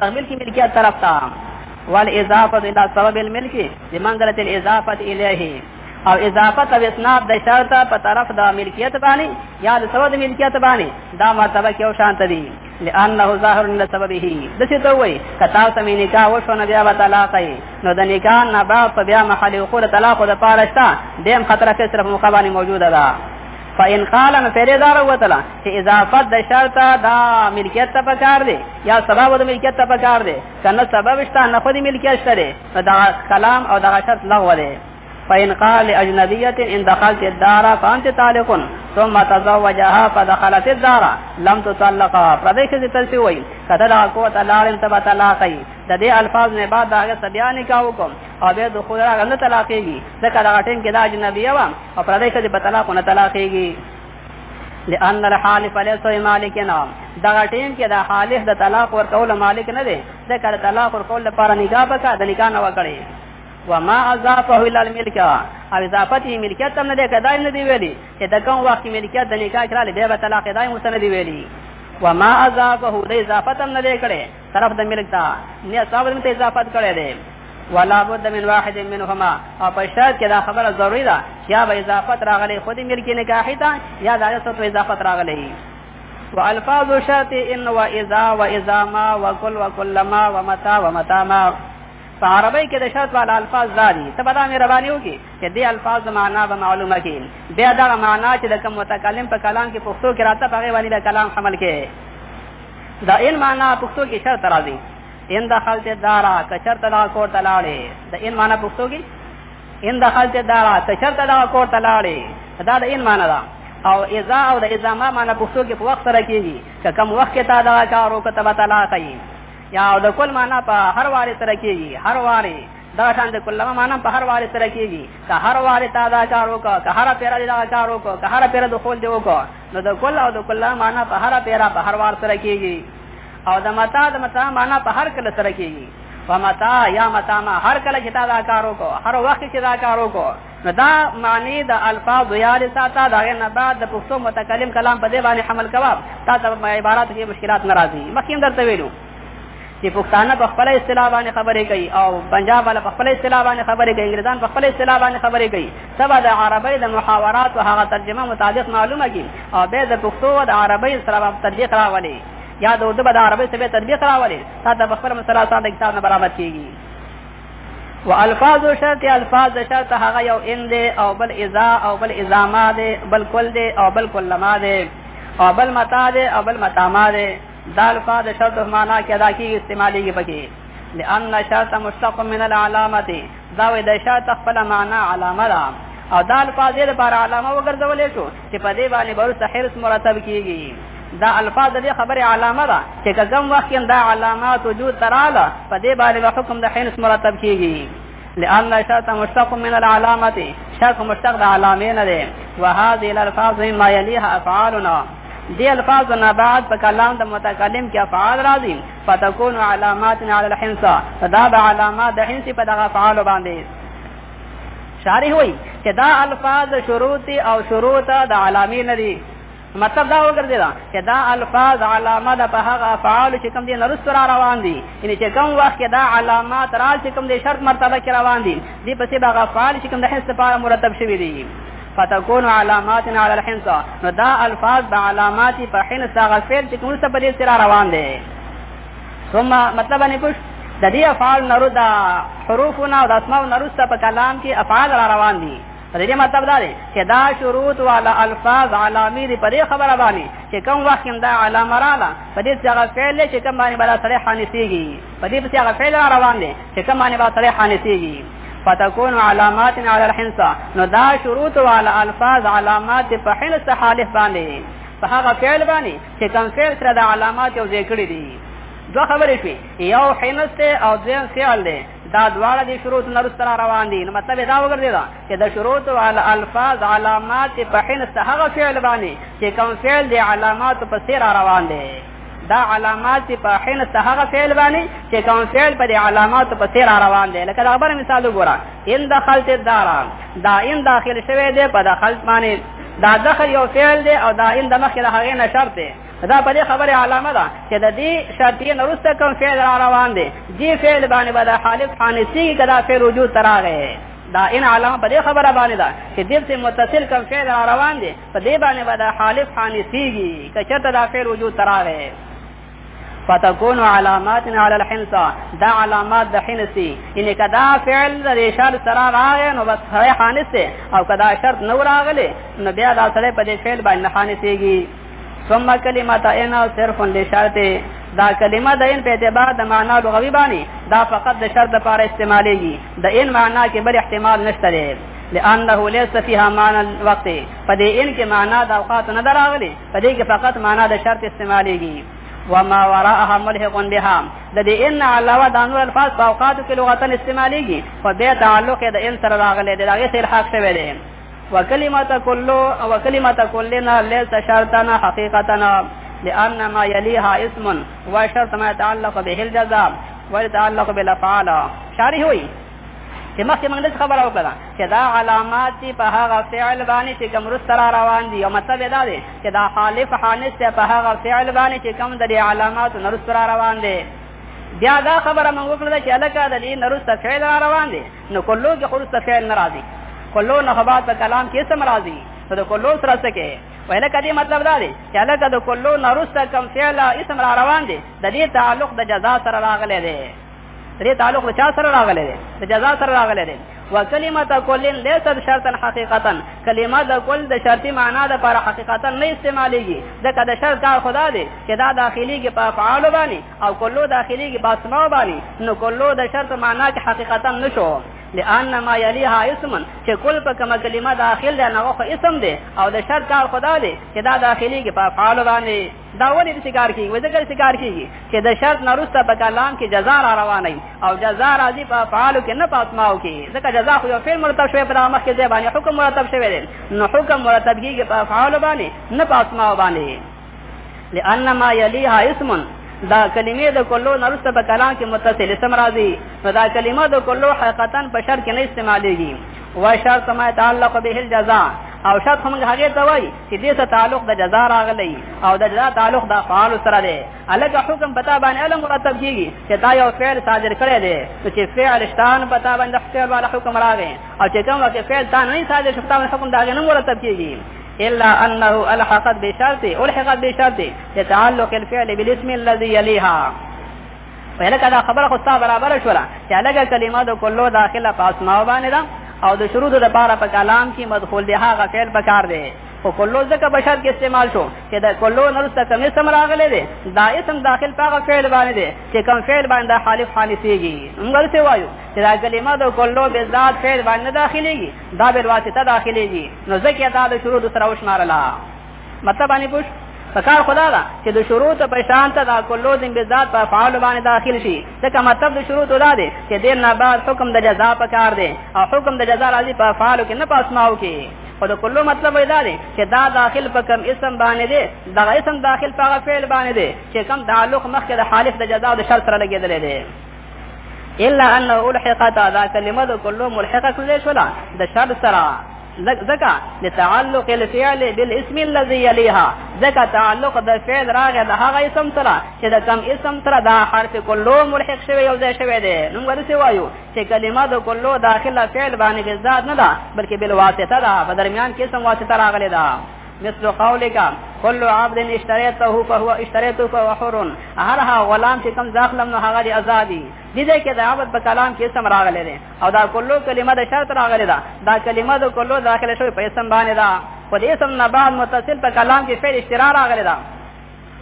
تر ملکی ملکیت طرف ته والاضافه الى سبب الملک لمنګلت الاضافه الیه او اضافه او اسناد د شرط په طرف د ملکیت باندې یا د سبب ملکیت باندې دا مرتبه کې او شان تدي لانه ظاهر لسببه د څه ته وای کتا سم نکاح وشو نه بیا طلاق ای نو د نکاح نه بعد په بیا محل خور طلاق د پاره شته دیم خطر کې صرف مخابانی موجوده ده فإن قال ان فریدار وتلا چې اضافت د شرط دا ملکیت ته پکار دی یا سبب د ملکیت ته پکار دی کنه سبب شته نه خو د ملکیت شته دی دا کلام او دا شرط لغوه دی فإن قال لأجنبية إن دخلت الدار فأنت طالق ثم تزوجها فدخلت الدار لم تطلقها پردې کې تلسی وای کته دا کو طلاق انت بطلاقي د دې الفاظ نه بعد دا هغه بیا نکاح وکم او بیا د خورا غنه طلاقېږي ځکه دا ټیم کې دا اجنبیه و او پردې کې بطلاق نه طلاقېږي لأن الحالف ليس مالکنا دغه ټیم کې دا حالف د طلاق ورکول مالک نه دی د کړه طلاق ورکول لپاره نکاح وکړه د نکاح نه وکړي وما اضافه الى الملک او اضافته ملکیت تم نه دی کدای نه دی ویلي چې د کوم وخت ملکیت د نکاح کړه به طلاق دای مستند ویلي وما اضافه د اضافه تم نه دی کړي طرف د ملک دا نه اصحاب الملک اضافت کړی دی ولا بد من واحد منهما او په شرط کې دا خبره ضروری ده چې یا به اضافت راغلی خو دې ملک نکاحي ته یا دا څه ته اضافت راغلی والفاظ شرط ان واذا واذا ما وكل وكل ما ومتى ومتى ما په عربی کې د شرط والا الفاظ داري ته به دا مې رواني وکي چې دې الفاظ د معنا به معلومه کړي بیا دا معنا چې د کوم متکلم په کلام کې پښتو کې راته په غوړي د کلام حمل کې دا ان معنا پښتو کې شرط راځي ان دخلت دارا کشرت دا کور تلاړې دا ان معنا پښتو کې ان دخلت دارا کشرت دا کور تلاړې دا د ان معنا ده او اذا او د اذا ما معنا پښتو کې په وخت سره کېږي که کم وخت کې تا دا کار او کتب تعالی کوي یا او د کل معنا په هر واره سره کېږي هر واره دا شان د کلمه معنا په هر واره سره کېږي که هر واره تا دا کار وکړه که هر پیر دا کار وکړه که هر پیر د خول دی وکړه نو د کل او د کلا معنا په هر پیرا په هر وار سره کیږي او د متا د متا معنا په هر کله سره کیږي فمتا یا متا ما هر کله چې تا دا کار وکړو هر وخت چې دا کار وکړو نو دا معنی د الفاظ یا لساتا دا نه بعد د پښتو متکلم کلام په دې باندې حمل کوا تا ته عبارت کې مشکلات ناراضي مخکې درته ویلو چې پښتانه په خپل اصطلاح باندې خبرې کوي او پنجاب والا په خپل اصطلاح باندې خبرې کوي انګریزان په خپل اصطلاح باندې خبرې کوي سبا د عربی د محاورات او هغه ترجمه مطابق معلومه کی او به د پښتو او د عربی سره په تطبیق راولي یا د اردو د عربی سره تطبیق راولي تا د خپل مسله سره د کتاب نه برابر کیږي والفاظ شرط الفاظ شرط هغه یو ان دی او بل اذا او بل اذا ما دی بل کل دی او بل کلما دی او بل متا دی او بل متا ما دی دال فا د شرط معنا کې ادا کیږي استعمالي کې پکې لأن شرط مشتق من العلامه دا وې د شرط خپل معنا علامه ده او دال فا دې لپاره علامه وګرځولې شو چې په دې باندې ورته حرس مرتب کیږي دا الفاظ دې خبره علامه ده چې کوم وخت دا علامات وجود تراله په دې باندې حکم د حرس مرتب کیږي لأن شرط مشتق من العلامه شرط مشتق د علامه نه ده وهذه الالفاظ ما يليها افعالنا دی الفاظ نه بعد په کلام د متکلم کې افعال راځي فتكون علامات على الحنسه فدا به علامات د حنس په دغه افعال باندې شارح وای چې دا الفاظ شروط او شروط د علامې نه دي مطلب دا وګرځي دا چې دا الفاظ علامه د په هغه افعال چې کوم دي نرست را روان دي یعنی چې کوم وخت کې دا علامات را چې کوم دي شرط مرتبه کې روان دي دې پسې به غفال چې کوم د حس لپاره مرتب شوی دي فتكون علامات على الحنس نو دا الفاظ د علامات په حنس هغه فعل چې کوم څه په دې سره روان دي ثم مطلب نه پوښ د دې افعال نرو دا حروفنا او د اسماء نرسته په کلام کې افعال را روان دي په دې مطلب دا دی چې دا شروط والا الفاظ علامې دي په دې خبره باندې چې کوم وخت دا علامه رااله په دې څنګه فعل چې کوم باندې بل سره حانسيږي په دې پسې هغه فعل روان دي چې کوم باندې با سره حانسيږي فتكون علامات على الحنسه نو دا شروط وعلى الفاظ علامات په حنس حالف باندې په هغه فعل باندې چې کوم فعل سره د علامات یو ذکر دي دوه خبرې شوې یو حنس ته او ځین فعل دی دا دواړه د شروط نه رسره روان دي نو مطلب دا وګرځي دا چې د شروط او الفاظ علامات په حنس هغه فعل باندې چې کوم فعل دی علامات په سیر روان دي دا علامات په حين سهغ فعل باندې چې کوم فعل په علامات په سیر روان دي لکه دا بل مثال وګوره ان دخلت الدار دا ان داخل شوه دي په دخلت باندې دا دخل یو فعل دی او دا ان د مخې له هغې نه شرط دی دا په دې خبره علامه ده چې د دې شرطیه نورسته کوم فعل را روان دی دې فعل باندې به د حالف حانسی کدا فعل وجود تراغه دا ان علامه په دې خبره باندې ده چې دې متصل کوم فعل را روان دی په دې باندې به دا حالف حانثیږي که چېرته دا فعل وجود ته راغی فتكون علامات على الحنسه دا علامات د حنسي ان کدا فعل د اشار سره راغی نو بس هي حانثه او کدا شرط نو راغلی نو بیا دا سره په دې فعل باندې حانثيږي ثم کلمه انا صرف لشرط دا کلمه د ان په اعتبار د معنا لغوي باندې دا فقط د شرط لپاره استعمالېږي د ان معنا کې بل احتمال نشته لانه ليس فيها معنى الوقت پدې ان کې معنا د اوقات نه دراغلي پدې کې فقط معنا د شرط استعماليږي وما وراءها ملحق بها د دې ان علاوه د انو الفاظ په اوقات کې لغتن استعماليږي خو به تعلق د ان سره راغلي د هغه سره حق شوی دی وکلمه کلو او کلمه کلنا ليس شرطنا حقيقتنا لأن ما يليها اسم وشرط ما يتعلق به الجزاء ويتعلق بالأفعال شارح وي چې مخکې موږ د خبره وکړه چې دا علامات دي په هغه فعل باندې چې کوم رستر روان دي او مطلب دا دی چې دا حالف حانس ته په هغه فعل باندې چې کوم د علامات نرستر روان دي بیا دا خبره موږ وکړه چې الکه د دې نرست فعل روان دي نو کلو کې خرست فعل ناراضي کلو نه خبات په کلام کې سم راضي نو د کلو سره څه کې ویله کدی مطلب دا دی چې الکه د کلو نرست کم فعل اسم را روان دي د دې تعلق د جزا سره راغلي دي دې تعلق چا سره راغلی دی د جزا سره راغلی دی وکلمه کلن ليس شرطا حقيقتا کلمه د کل د شرطي معنا د پر حقیقتا نه استعمالېږي ځکه د شرط کار خدا دی چې دا داخلي کې په افعال باندې او کلو داخلي کې په اسماء باندې نو کلو د شرط معنا کې حقیقتا نشو لئن ما یلیها اسم چې کل په کومه کلمه داخل ده نو خو اسم دی او د شرط کار خدا دی چې دا داخلي کې په افعال باندې دا ولې د شکار کیږي وځه کله شکار کیږي چې د شرط نارسته په کلام کې جزاء را روانه او جزاء راځي په افعالو کې نه پاتماو کې ځکه جزاء خو یو فعل مرتب شوی په مخ کې ځای باندې حکم مرتب شوی دی نو حکم مرتب کیږي په افعالو باندې نه پاتماو باندې لئن ما یلیها اسم دا کلمې د کلو نرسته په کلام کې متصل اسم راځي نو دا کلمه د کلو حقیقتا په شرط کې نه استعمالېږي و شرط ما تعلق به الجزاء او شرط هم هغه ته وایي چې دې سره تعلق د جزا راغلی او د جزا تعلق د افعال سره دی الګ حکم پتا باندې علم مرتب کیږي چې دا یو فعل صادر کړی دی چې فعل شتان پتا باندې فعل والا حکم راغی او چې کوم وخت فعل تا نه صادر شپتا باندې حکم دا نه مرتب کیږي الا انه الحقت بشرط الحقت بشرط تعلق الفعل بالاسم الذي يليها ولکه دا خبره خو ستاسو برابر شولا چې الګه کلمه د کلو داخله په اسماء باندې ده او د شروط د لپاره په کلام کې مدخول دی هغه فعل پکار دی او کلو ځکه بشر کې استعمال شو چې دا کلو نرسته کوم اسم راغلی دی دا اسم داخل په هغه فعل باندې دی چې کوم فعل باندې حالف حانسيږي موږ څه وایو چې دا کلمه د کلو به ذات فعل باندې داخليږي دا به واسطه داخليږي نو ځکه دا د شروط سره وشمارلا مطلب باندې پوښ فکار خدا دا چې د شروط په شان ته دا کلو ذم بذات په افعال باندې داخل شي ځکه مطلب د شروط دا دی چې د نه بعد حکم د جزاء په کار دی او حکم د جزاء راځي په افعال کې نه په اسماو کې خو د کلو مطلب دا دی چې دا داخل په کم اسم باندې دی دا اسم داخل په فعل باندې دی چې کم تعلق مخکې د حالف د جزاء د شرط سره لګیدل دی الا انه الحقت دا کلمه د کلو ملحقه کړل شو د شرط سره ځکه د تعلق الفعل بالاسم الذي يليها ځکه تعلق د فعل راغی د هغه اسم سره چې د کم اسم سره دا حرف کلو ملحق شوی یو ځای شوی دی نو موږ څه وایو چې کلمه د کلو داخله فعل باندې به ذات نه ده بلکې بل واسطه ده په درمیان کې سم واسطه راغلی ده مثل قولک كل عبد اشتريته فهو اشتريته فهو حر هر هغه غلام چې کم ځخلم نو هغه دی آزادي دې دې کې د عبد په کلام کې اسم راغلی دی او دا کلو کلمه د شرط راغلی ده دا کلمه د کلو داخله شوی په اسم باندې ده په دې اسم نه بعد متصل په کلام کې فعل اشتراک راغلی ده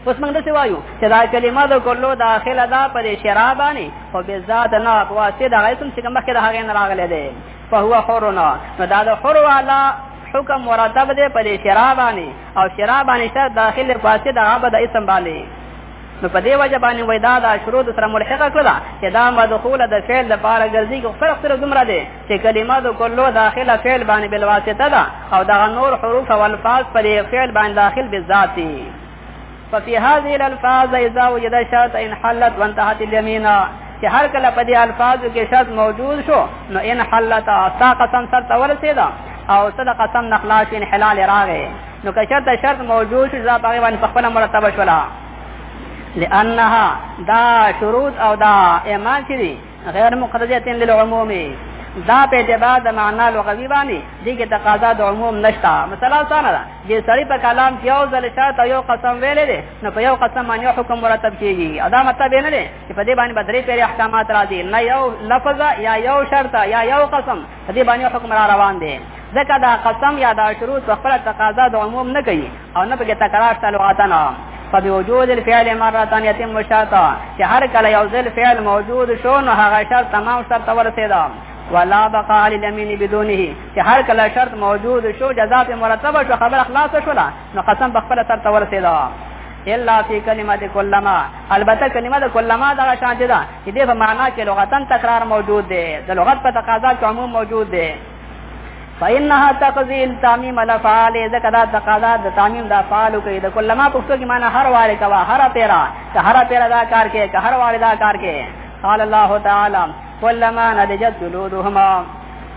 اوس موږ دې وایو چې دا کلمه د کلو داخله ده په دې شراب باندې او به ذات نه په واسطه د اسم چې کوم مخکې د هغه نه راغلی دی فهو حرنا نو دا د حر والا حکم مرتب دی په دې شراب باندې او شراب باندې شرط داخله په واسطه د عبد اسم باندې نو په دې وجه باندې وای دا د شروط سره ملحق کړل چې دا مدخول د فعل د پاره ګرځي کو فرق سره دومره دی چې کلمه د کلو داخله فعل باندې بل واسطه ده او دا نور حروف او الفاظ په دې فعل باندې داخل بالذات دي ففي هذه الالفاظ اذا وجد شرط ان حلت وانتهت اليمين چې هر کله په دې الفاظو کې شرط موجود شو نو ان حلت ساقسم سر تور سیدا او صدقه سم نخلاص انحلال راغې نو که شرط شرط موجود شي دا هغه باندې په خپل مرتبه شولا لانها دا شروط او دا اعمال چې دي غیر مقتضیه للعموم دا په اعتبار د معنا لغوي باندې دي کې تقاضا د عموم نشتا مثلا څنګه دا چې سړی په کلام کې یو ځل شرط یو قسم ویلې دي نو په یو قسم باندې حکم مرتب کیږي ادا مطلب نه دي چې په دې باندې بدري پیری احکامات راځي نه یو لفظ یا یو شرط یا یو قسم په دې باندې حکم را روان دی ځکه دا قسم یا دا شروط په خپل تقاضا د عموم نه کوي او نه پکې تکرار شته لغاتنا فبوجود الفعل مره يتم شرطا چې هر کله یو ځل فعل موجود شو نو هغه شرط تمام شرط ورسېدا ولا بقاء لليمين بدونه چې هر کله شرط موجود شو جزاء مرتبه شو خبر اخلاص شو نو قسم بخپل سر تور سیدا الا فی کلمه کلمه البته کلمه د کلمه دا شان ده چې د معنا کې لغتن تکرار موجود دی د لغت په تقاضا کې عموم موجود دی فإنها تقضي التعميم الافعال ذکر دا تقاضا د تعمیم د افعال کوي د کلمه پښتو کې معنا هر واره کوا هر پیرا که هر پیرا دا کار کوي که هر واره دا کار کوي قال الله تعالی کلمه نضجت جلودهما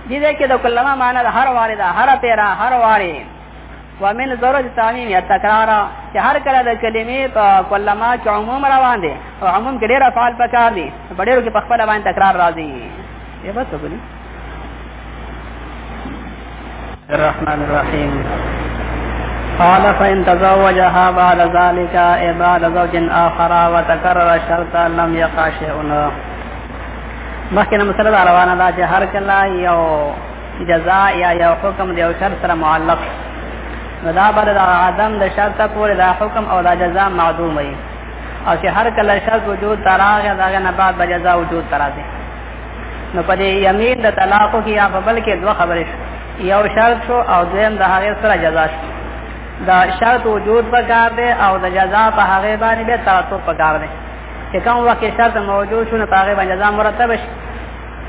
دې کې د کلمه معنا هر واره دا هر پیرا هر واره ومن ضرورت تعمیم یا تکرار چې هر کله د کلمې په کلمه کې عموم روان دي او عموم کې ډېر افعال پکار دي په ډېرو کې په خپل باندې تکرار راځي یې بس وګورئ الرحمن الرحیم قال فإن تزوجها بعد ذلك بعد زوج آخر وتكرر الشرط لم يقع شيء مخکې مسله روانه ده چې هر کله یو جزاء یا یو حکم دی او شر سره معلق نو دا بر دا عدم د شرط پورې دا حکم او دا جزاء معدوم وي او چې هر کله شرط وجود تراغ دا نه بعد به جزاء وجود تراځي نو په دې یمین د طلاق کې یا په بل کې دوه خبرې یو شرط شو او دویم د هغه سره جزاء شو دا شرط وجود په کار دی او د جزاء په هغه باندې به ترتب په کار دی چې کوم وخت شرط موجود شونه په هغه باندې جزاء مرتب شي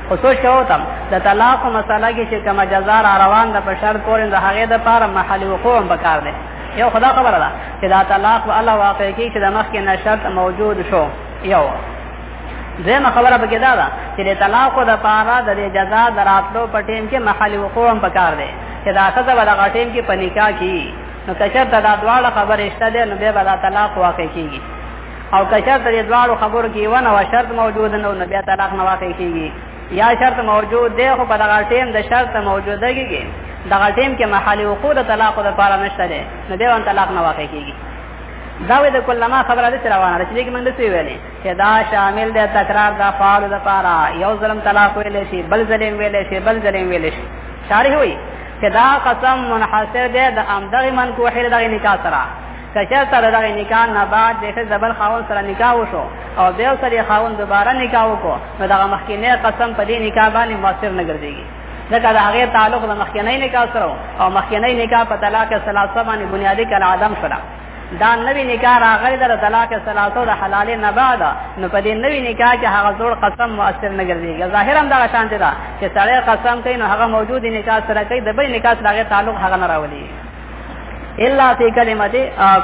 خو سوچ کوو تم د طلاق مسله کې چې کومه جزا را روان ده په شرط پورې د هغې د پاره محل وقوع هم پکار دی یو خدا خبره ده چې دا طلاق به الله واقع کې چې د مخکې نه شرط موجود شو یو زمه خبره به کېدا ده چې د طلاق د پاره د جزا دراتلو په ټیم کې محل وقوع هم پکار دی چې دا څه به د غټیم کې پنیکا کی نو کچر دا دواړه خبره اشته ده نو به دا طلاق واقع کیږي او که شرط د دواړو خبرو کې یو نه شرط موجود نه نو بیا طلاق نه واقع کیږي یا شرط موجود دی خو په دغه ټیم د شرط موجوده کیږي دغه ټیم کې محل وقوع د طلاق د پاره نشته دی نو بیا طلاق نه واقع کیږي دا وې د کلمه خبره ده روانه ده چې موږ څه ویلې چې دا شامل ده تکرار د فعال د پاره یو ظلم طلاق ویل شي بل ظلم ویل شي بل ظلم ویل شي شارح وي چې دا قسم منحصر ده د امدغه منکوحه دغه نکاح سره که چېرته د دغه نکاح نه بعد د ښځې د بل خاوند سره نکاح وشو او بیا ورسره یې خاوند دوباره نکاح وکړو نو دغه مخکینی قسم په دې نکاح باندې مؤثر نه ګرځېږي ځکه د هغې تعلق د مخکینۍ نکاح سره او مخکینۍ نکاح په طلاق ثلاثه باندې بنیادي کل عدم شوله دا نوی نکاح راغلی د طلاق ثلاثه د حلالې نه بعد نو په دې نوی نکاح کې هغه جوړ قسم مؤثر نه ګرځېږي ظاهرا دا شان ده چې سړی قسم کوي نو هغه موجود نکاح سره کوي د بل نکاح سره تعلق هغه نه راولي الا فی کلمت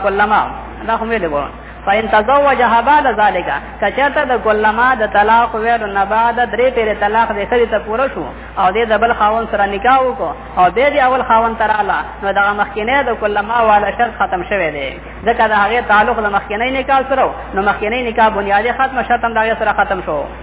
کلمہ دا هم ویل ګورم فإن تزوجها بعد ذلك کچرته د کلمہ د طلاق ویل نه بعد درې پیره طلاق دې خري ته پوره شو او دې د بل خاون سره نکاح وکړو او دې دې اول خاون تر اعلی نو دا مخکینه د کلمہ والا شرط ختم شوه دی ځکه دا هغه تعلق د مخکینه نکاح سره نو مخکینه نکاح بنیادی ختم شرط هم دا سره ختم شو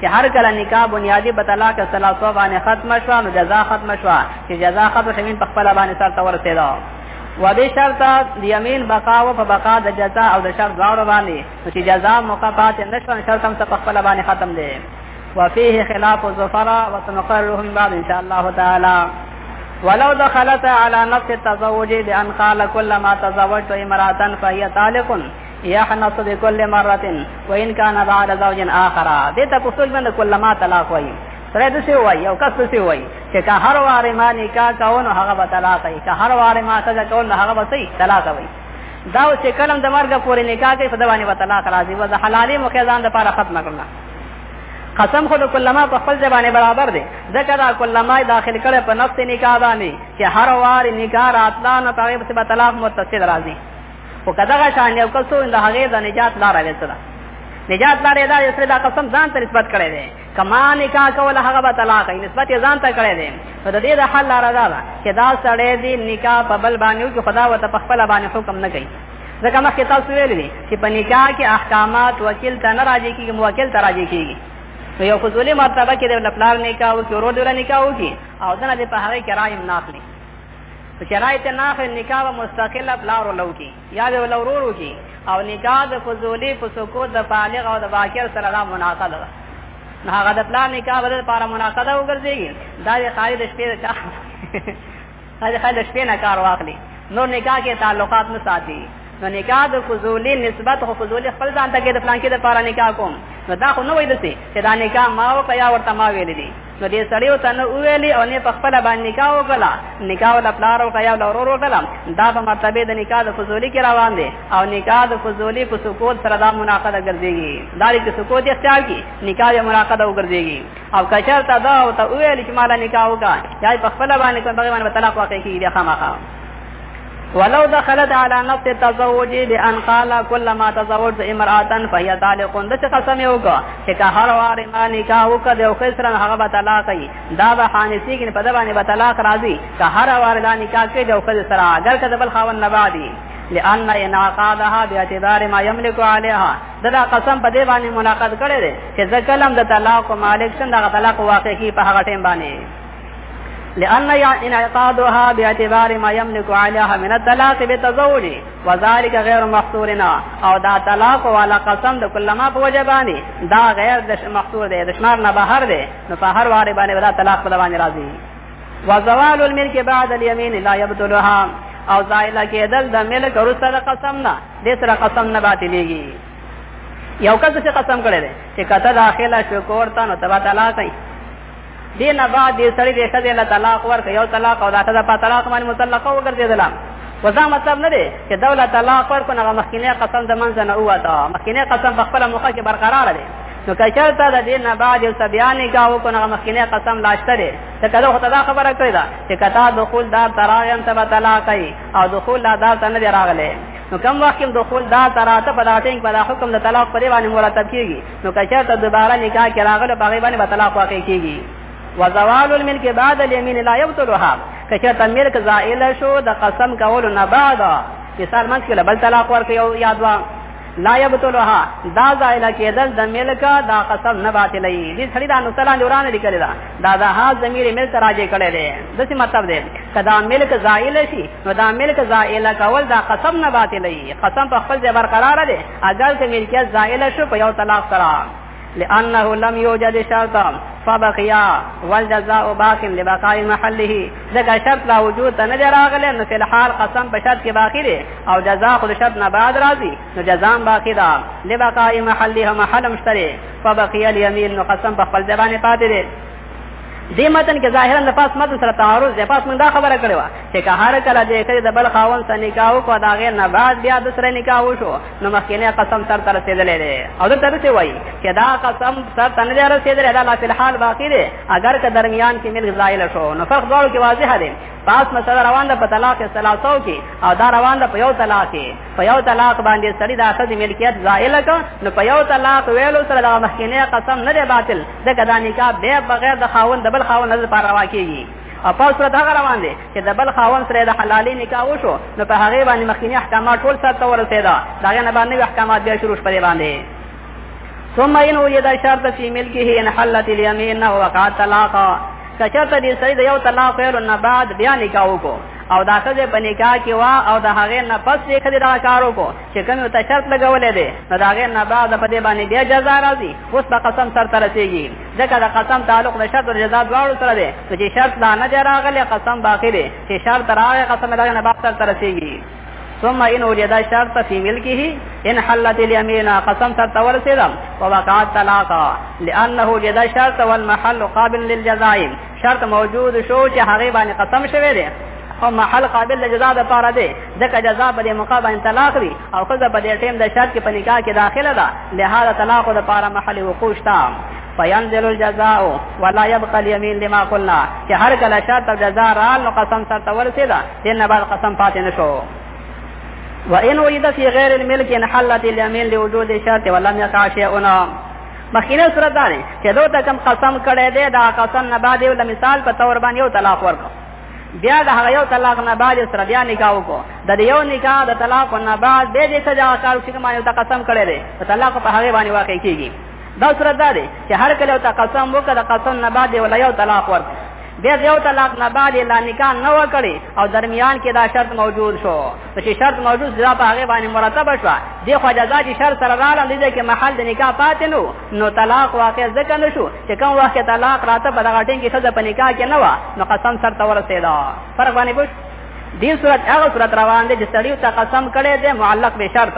چې هر کله نکاح بنیادی په طلاق ثلاثه باندې ختم شوه نو جزا ختم شوه چې جزا ختم شوین په خپل باندې سره تور سیدا و به شرط د یمین بقا او په بقا د جزا او د شرط غاړ باندې چې جزا موقع پات نشو شرط هم په خپل باندې ختم دی وفيه خلاف الظفر وسنقرره من بعد ان شاء الله تعالى ولو دخلت على نفس التزوج بأن قال كل ما تزوجت امرأة فهي طالق يحنص بكل مرة وإن كان بعد زوج آخر دې ته پښتو ژبه د کله ما طلاق وایي سره د سی وایي او کس سی وایي چې که هر وار ما نکاح کاون هغه به طلاق وي که هر وار ما سزا کاون هغه به سي طلاق وي دا چې کلم د مرګ پورې نکاح کوي په دواني به طلاق راځي و د حلالي مخزان د پاره ختم کړل قسم خود کلمه په خپل ځبانه برابر دی ځکه دا کلمه داخل کړي په نفس نکاح باندې چې هر وار نکاح راتلا نه پاره په طلاق متصل راځي او کداغه شان یو کسو د هغه د نجات لار وسره نجات لار دا یو سره دا قسم ځان ته نسبت کړی دی کما نکاح کول هغه به طلاق نسبت ځان ته کړی دی نو د دې د حل لار دا ده چې دا سړی دی نکاح په بل باندې چې خدا وته په خپل باندې حکم نه کوي ځکه مخکې تاسو ویل دي چې په نکاح کې احکامات وکیل ته نه راځي کیږي موکل ته راځي کیږي نو یو خو ځولې مرتبه کې د پلار نکاح او کې ورور د نکاح وکي او دنه په هغه کې رایم نه اخلي په شرایط نه خو نکاح به مستقله پلار ولو کی یا به ولورورو کی او نکاح د فضولی په سکو د بالغ او د باکر سره دا مناقضه ده نه هغه د پلان نکاح بدل لپاره مناقضه وګرځيږي دا د خارج د شپې د چا دا د خارج د شپې نه کار واخلي نو نکاح کې تعلقات نه ساتي نو نکاح د فضولی نسبت خو فضولی خپل ځان ته کې د پلان کې د لپاره نکاح کوم نو دا خو نه وای دسي چې دا نکاح ما او کیا ورته ما ویل دي نو دې سړیو ته نو ویلي او نه په خپل باندې نکاح وکړه نکاح ول پلار او کیا ول ورور وکړه دا په مرتبه د نکاح د فضولی کې روان دي او نکاح د فضولی په سکوت سره دا مناقضه ګرځيږي دا چې سکوت اختیار کی نکاح یې مناقضه وګرځيږي او کشر ته دا او ته ویل چې مال نکاح وکړه یا په خپل باندې کوم بغیر باندې طلاق واقع کیږي خامخا ولو دخلت على نفس التزوج بان قال كل ما تزوجت امراه فهي طالق د څه قسم یو کا چې که هر وار ما نکاح وکړ او خسرن هغه به طلاق یې دا به حانسی کې په دبانې به طلاق راځي که هر وار دا نکاح کې د خپل سره اگر کده بل خاون نه بادي لأن انعقادها باعتبار ما يملك عليها دا قسم په دې باندې مناقض کړي چې ځکه لم د طلاق مالک څنګه طلاق واقع کی په هغه ټیم باندې لأن انعقادها باعتبار ما يملك عليها من الطلاق بتزوج وذلك غير محصورنا او دا طلاق والا قسم د کلمه په وجبانی دا غیر د محصور دی د شمار نه بهر دی نو په هر واره باندې دا طلاق په باندې راځي وزوال الملك بعد اليمين لا يبطلها او زائله کېدل د ملک ورسره د قسم نه د سره قسم نه باطلېږي یو کس چې قسم کړی دی چې کته داخله شو کور ته نو تبا طلاق دې نه بعد دې سړی دې ښځې له طلاق ورکړ یو طلاق او دا ښځه په طلاق باندې مطلقه وګرځېدله وزا مطلب نه دی چې دوله طلاق ورکړو نو مخکینه قسم د منځ نه ووته مخکینه قسم په خپل موقع کې برقرار دی نو که چېرته د دې نه بعد یو بیا نکاح وکړو نو مخکینه قسم لاشته دی ته کله خو دا خبره کړې ده چې کتا دخول دار ترایم تبا طلاق او دخول دار ته نه دی راغلی نو کم وخت کې دخول دار تراته په داټینګ په حکم د طلاق پرې باندې مرتب کیږي نو کچرته دوباره نکاح کې راغله په هغې باندې به طلاق واقع کېږي وزوال الملک بعد اليمين لا يبطلها کچرته ملک زائل شو د قسم کولو نه بعد مثال منځ کې بل طلاق ورکړي او یاد وا لا يبطلها دا زائل کېدل د ملک دا قسم نه باطلې دې سړي دا نو سلام دوران لیکل دا دا دا ها ضمیر ملک راځي کړي دي د څه مطلب دی کدا ملک زائل شي نو دا ملک زائل کول دا قسم نه باطلې قسم په خپل ځای برقرار دی اگر که ملکیت زائل شو په یو طلاق سره لانه لم یوجد شرط فبقیا والجزاء باق لبقاء محله دغه شرط لا وجود نه دراغله نو فل حال قسم په شرط کې باقی دی او جزاء خو شرط نه بعد راځي نو جزاء باقی ده لبقاء محله محل مشتري فبقیا الیمین نو قسم په خپل ځبانه پاتې دی دې متن کې ظاهرا د پاس متن سره تعارض دی پاس موږ دا خبره کړې و چې که هر کله دې کړې د بل خاون سره نکاح وکړو دا غیر نه بعد بیا د سره نکاح وشو نو مخکینه قسم سر تر رسیدلې دی او دا تر څه وایي چې دا قسم سر تر نه رسیدلې دا لا فل حال باقی دی اگر که درمیان کې مل زایل شو نو فرق ډول کې واضح دی پاس مسله روان ده په طلاق ثلاثو کې او دا روان ده په یو طلاق کې په یو طلاق باندې سړی د اخذ ملکیت زائل ک نو په یو طلاق ویلو سره د مخکینه قسم نه دی باطل د کدا نکاح به بغیر د خاوند د بل خاوند نظر پر روا کیږي او په صورت هغه روان دي چې د بل خاوند سره د حلالي نکاح وشو نو په هغه باندې مخکینه احکامات ټول سره تور رسیدا دا نه باندې احکامات بیا شروع شپه باندې ثم ان وجد شرط في ملكه ان حلت اليمين وقع طلاقا کچرته دې سړي د یو طلاق ویلو نه بعد بیا نکاح وکړو او دا خزه په نکاح کې وا او د هغه نه پس یې خدای دا کار وکړو چې کوم ته شرط لګولې دي نو دا هغه نه بعد په دې باندې بیا جزا راځي اوس په قسم سره تر رسیږي ځکه دا قسم تعلق د شرط او جزا دواړو سره دی نو چې شرط لا نه راغلی قسم باقی دی چې شرط راغی قسم دا نه بعد سره تر رسیږي ثم ان وجد شرط في ملكه ان حلت اليمين قسم سره تور سیدم ووقعت طلاقا لانه وجد شرط والمحل قابل للجزائم شرط موجود شو چې هغه باندې قسم شوی دی او محل قابل د جزاء لپاره دی ځکه جزاء په دې موقع باندې طلاق وي او خزه په دې ټیم د شرط کې په نکاح کې داخله ده لهدا طلاق لپاره محل وقوع شته فینزل الجزاء ولا يبقى اليمين لما قلنا چې هر کله شرط او جزاء را نو قسم سره تول سي دا دنه بعد قسم پاتې نشو وان وجد في غير الملك انحلت اليمين لوجود شرط ولم يقع شيء مخینه صورت دا دی چې دوی ته کوم قسم کړی دی دا قسم نه بعد یو مثال په تور باندې یو طلاق ورکړ بیا د هغه یو طلاق نه بعد سره بیا نکاح وکړو د دې یو نکاح د طلاق نه بعد به دې سزا کار چې کومه یو قسم کړی دی په طلاق په هغه باندې واقع کیږي دا صورت دا دی چې هر کله یو قسم وکړ د قسم نه بعد یو یو طلاق ورکړ بیا یو طلاق نه بعد لا نکاح نه وکړي او درمیان کې دا شرط موجود شو په چې شرط موجود دا په هغه باندې مرتب شو دی خو د ذاتي شرط سره رااله دې کې محل د نکاح پاتې نو نو طلاق واقع ځکه نشو چې کوم وخت طلاق راته په دغه ټینګ کې څه په نکاح کې نه و نو قسم سره ته ورسېدا فرق باندې پوښ دې صورت هغه صورت روان دي چې سړیو ته قسم کړي دې معلق به شرط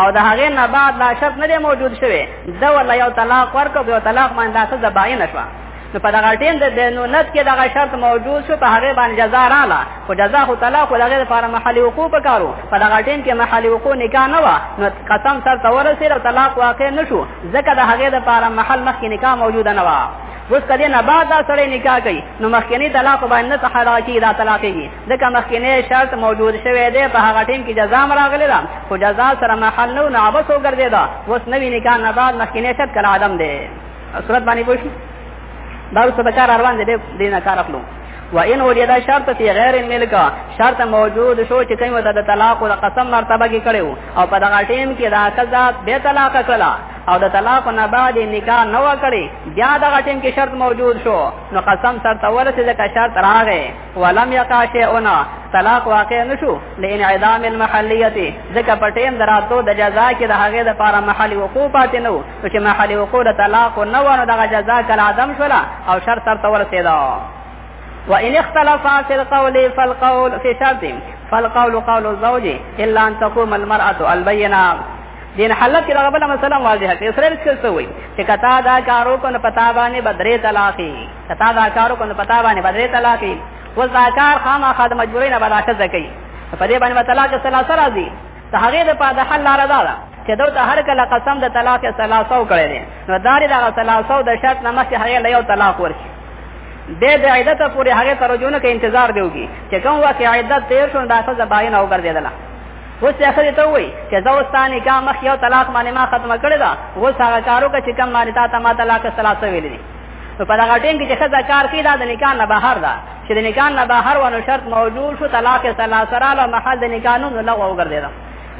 او د هغه نه بعد لا شرط نه موجود شوی دا ولا یو طلاق ورکو یو طلاق باندې څه زباین شوه نو په دغه ټیم د دینونت کې دغه شرط موجود شو په هغه باندې جزا رااله خو جزا خو طلاق خو دغه لپاره محلي وقوع پکارو په دغه ټیم کې محلي وقوع نکاح نه و نو قسم سر ته ورسېد او طلاق واقع نشو ځکه د هغه لپاره محل مخکې نکاح موجود نه و اوس کله نه بعد دا سره نکاح کوي نو مخکنی طلاق باندې نه تحرا کی دا طلاق کیږي ځکه مخکنی شرط موجود شوی دی په هغه ټیم کې جزا مراغلی ده خو جزا سره محل نه نو عبس وګرځیدا اوس نوی نکاح نه بعد مخکنی شرط کله عدم دی صورت باندې پوښي دا اوس د کار روان دی دې نه کار اخلو و ان ولیا دا شرط فی غیر ملک شرط موجود شو چې کوم د طلاق او قسم مرتبه کې کړو او په دغه ټیم کې دا قضا به طلاق کړه او د طلاق نه بعد نکاح نه وکړي بیا دغه ټیم کې شرط موجود شو نو قسم سره تور چې دا شرط راغې ولم یقع شیئنا طلاق واقع نشو لئن عدم المحلیه ځکه په ټیم دراتو د جزا کې د هغه د لپاره محل وقوع پاتې نو نو چې محل وقوع د طلاق نه و نو دغه جزا کل عدم شوله او شر سر ته ورسېده وإن اختلفا في القول فالقول في شرط فالقول قول الزوج إلا أن تقوم المرأة البينة دین حالت کې دغه بل مسله واضحه کړي سره څه څه وایي چې کتا دا کارو کو نه پتا باندې بدرې طلاقي کتا دا کارو کو نه پتا باندې بدرې طلاقي وزاکار خامہ خادم مجبورین بلاشت زکی په دې باندې طلاق ثلاثه راځي د هغه د پاده حل لار ده چې دوی ته هر کله قسم د طلاق ثلاثو کړی دی نو داري دغه ثلاثو د شرط نمخ هغه له یو طلاق ورشي د د عیدت پورې هغه ترجونه کې انتظار دیوږي چې کوم وخت عیدت تیر شون دا څه باین او ګرځیدله اوس یې خري ته وای چې زوستانی کا مخ یو طلاق باندې ما ختمه کړی دا اوس هغه کارو کې چې کم باندې تا ته ما طلاق ثلاثو ویل دي نو په هغه ټیم کې چې خزه کار کوي دا د نکاح نه بهر ده چې د نکاح نه بهر ونه شرط موجود شو طلاق سلا سره له محل د نکاح نوم لغو وګرځیدا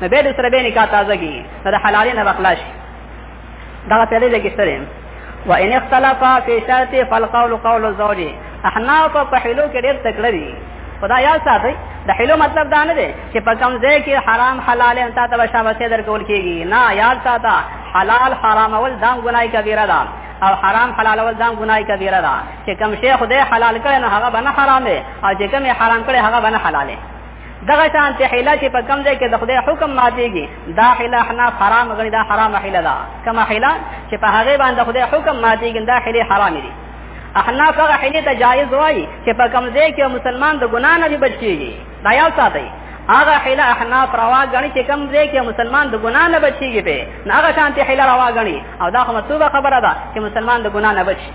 نو به د سره به نکاح تازه کی د حلال نه بخلاش دا په دې کې سره و ان اختلافا فی شرط فالقول قول الزوج احناف په حلو کې ډېر تکړه دي خدا یا ساتي د حلو مطلب دا نه دی چې په کوم ځای کې حرام حلال ان تاسو بشابه درکول کیږي نه یاد ساته حلال حرام ول دام ګناي کبیره ده او حرام حلالول دا ګناي کبیره ده چې کوم شی خدای حلال کړي نه هغه بنه حرام دی او چې کوم حرام کړي هغه بنه حلال دی دغه شان ته حیله چې په کم ځای کې د خدای حکم ماتيږي دا حیله حنا حرام غړي دا حرام حیله ده کما حیله چې په هغه باندې خدای حکم ماتيږي دا حیله حرام دي احناف هغه حیله ته جایز وایي چې په کم ځای کې مسلمان د ګنا نه بچ کیږي دا یو ساتي هغه حیله احناف روا غني چې کم ځای کې مسلمان د ګنا نه بچيږي په هغه شانتي حیله روا غني او دا هم څه خبره ده چې مسلمان د ګنا نه بچي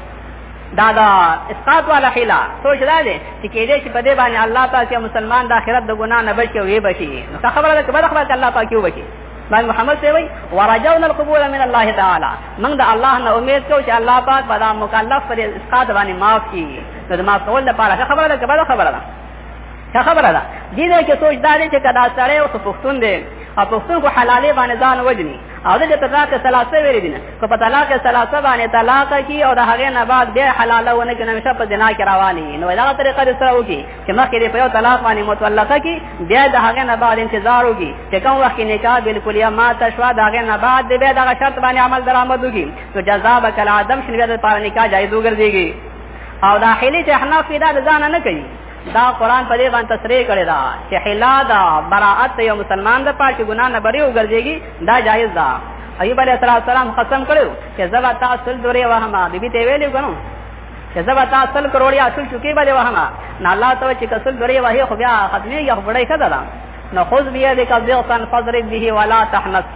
دا دا اسقاط والا حیله سوچ دا دي چې کې دې چې په دې باندې الله تعالی چې مسلمان د آخرت د ګنا نه بچي وي بچي نو خبره ده چې بل خبره الله پاک یو بچي باندې محمد سی وای ورجونا القبول من الله تعالی موږ د الله نه امید کوو چې الله پاک به دا مکلف پر اسقاط باندې معاف کړي نو د معاف کول لپاره خبره ده کبه خبره ده څه خبره ده دې نه کې سوچ دا دی چې کدا سره او پښتون دی او پښتون کو حلالې باندې ځان وجني او د طلاق ثلاثه ویری دي که په طلاق ثلاثه باندې طلاق کی او د هغه نه بعد بیا حلاله ونه کنه مشه په زنا کې رواني نو دا طریقه د سره وږي چې مخکې په یو طلاق باندې متعلقه کی بیا د هغه نه بعد انتظار وږي چې کوم وخت نکاح بالکل یا ما تشوا د هغه نه بعد بیا د شرط باندې عمل درآمد وږي نو جزاء بکل عدم شنو د پاره نکاح جایز وګرځيږي او دا حلی چې حناف دا ځان نه کوي دا قران په دې باندې تصریح کړی دا چې حلا دا براءت یو مسلمان د پاتې ګنا نه بری وګرځيږي دا جایز ده ایوب علیہ السلام قسم کړو چې زبا تاسو دورې وهما بیبي ته ویلو کنو چې زبا تاسو کروڑیا اصل چکی باندې وهما نه الله ته چې کسل دورې وهي خو بیا ختمي یا وړې کده دا نو خذ بیا دې قبضه سن فضرب به ولا تحنث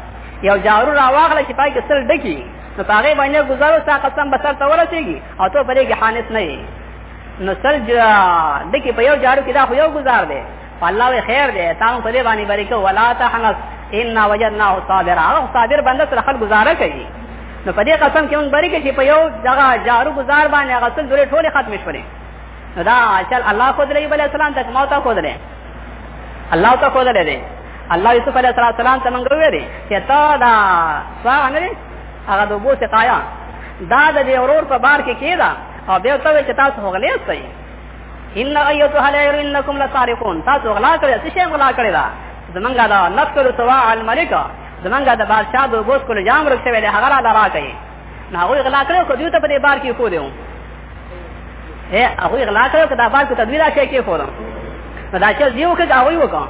یو جارو راواغله چې پای کې سل ډکی نو هغه باندې گزارو سا قسم بسر ته ورسیږي او ته پرې کې حانس نه یې نو سل دکی په یو جارو کې دا خو یو گزار دی الله وی خیر دی تاسو په دې باندې باریک ولا تحنس ان وجدناه صابرا او صابر بنده سره خل گزاره کوي نو په دې قسم کې مونږ باریک چې په یو دغه جارو گزار باندې هغه سل ډېر ټوله ختم شولې نو دا چل الله خو دې بل اسلام تک موتا خو دې الله تا خو دې الله یوسف علیه السلام ته مونږ ویلي چې تا دا سوال نه هغه د بو سقایا دا د دې ورور په بار کې کېدا او به ته چې تاسو هغلې سي ان ايتها العير انكم لسارقون تاسو غلا کړی څه شی غلا کړی دا زمونږه دا نفکر سوا الملک زمونږه د بادشاہ د بوس کول جام رخ شوی له هغه را راکې نه هغه غلا کړو کو دیو ته په دې بار کې خو دیو اے هغه غلا کړو کدا بار کې تدویر شي کې خو دا چې دیو کې هغه وکړه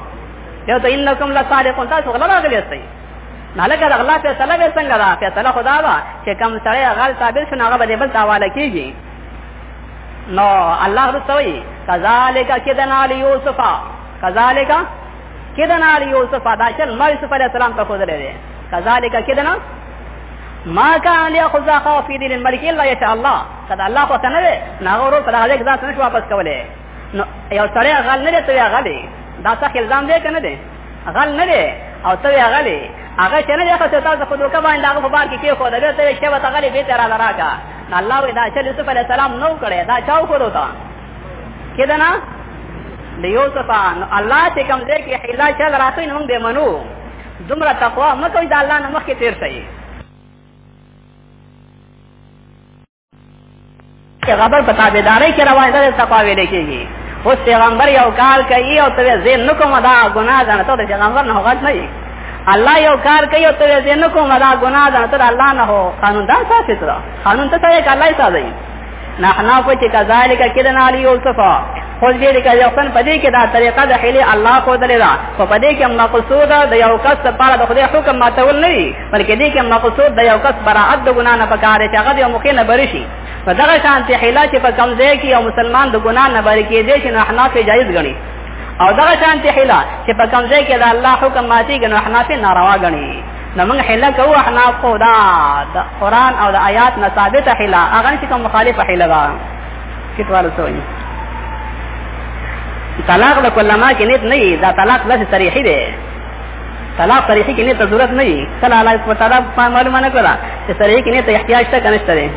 یو ته انکم لسارقون تاسو غلا راغلی نالګه د الله فیصله به څنګه ده فیصله خدا ده چې کم سړی غل صابر شنو هغه به بل تاواله کیږي نو الله رسوي کذالک کدنا لیوسف کذالک کدنا لیوسف دا شل ما یوسف علی السلام ته خو درې کذالک کدنا ما كان ليأخذ أخاه في دين الملك إلا يشاء الله قد الله خو کنه دی ناغه ورو سره هغه ځان نشو واپس کولای نو یو سړی غل نه دی ته غلی دا څه الزام دی کنه دی غل نه دی او ته یې غلې هغه چې نه یخه ته تاسو په دوکه باندې هغه په بار کې کې خو دا به ته شپه ته غلې به تر راکا الله وې دا چې یوسف علی السلام نو کړي دا چاو کړو تا کېدا نه د یوسف الله چې کوم ځای کې حیلا چل راته نو به منو دومره تقوا مکوې دا الله نه مخ کې تیر شي پیغمبر په تابعداري کې روان دي تقوا ویل کېږي اوس پیغمبر یو کار کوي او ته زه نه کوم دا ګناه ده ته پیغمبر نه غلط نه الله یو کار کوي او ته زه نه کوم دا ګناه ده ته الله نه هو قانون دا ساتي ته قانون ته څه کوي الله یې ساتي نحنا په چې کذالک کدنا علی یوسف خو دې دې کله خپل پدې کې دا طریقه د حلی الله کو دلې دا په پدې کې مقصود د یو کس لپاره د خدای حکم ماتول نه بلکې دې کې مقصود د یو کس برائت د ګناه نه پکار دی چې هغه د یو مخې نه بری شي په دغه شان ته حیله چې په کم ځای کې یو مسلمان د ګناه نه بری کېږي چې نه احناف جایز ګڼي او دغه شان ته حیله چې په کم ځای کې د الله حکم ماتي ګنو احناف ناروا ګڼي نو موږ حیله کوو احناف خو دا د قران او د آیات نه ثابته حیله هغه چې کوم مخالفه حیله ده کټوالو سوې طلاق د کلمه کې نیت نه دا طلاق لږ صریحي دی طلاق طریقې کې نه ته ضرورت نه وي کله الله سبحانه تعالی په معلومه نه کړه چې سره کې نه ته احتیاج ته کنيشته دي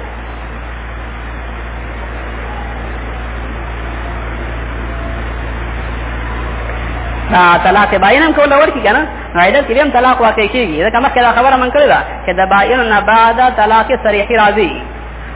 دا طلاق باینم کول ورکی کنه عیدل کې هم طلاق واقع کیږي دا کومه خبره من کړی دا چې د باین نه بعد طلاق صریح راځي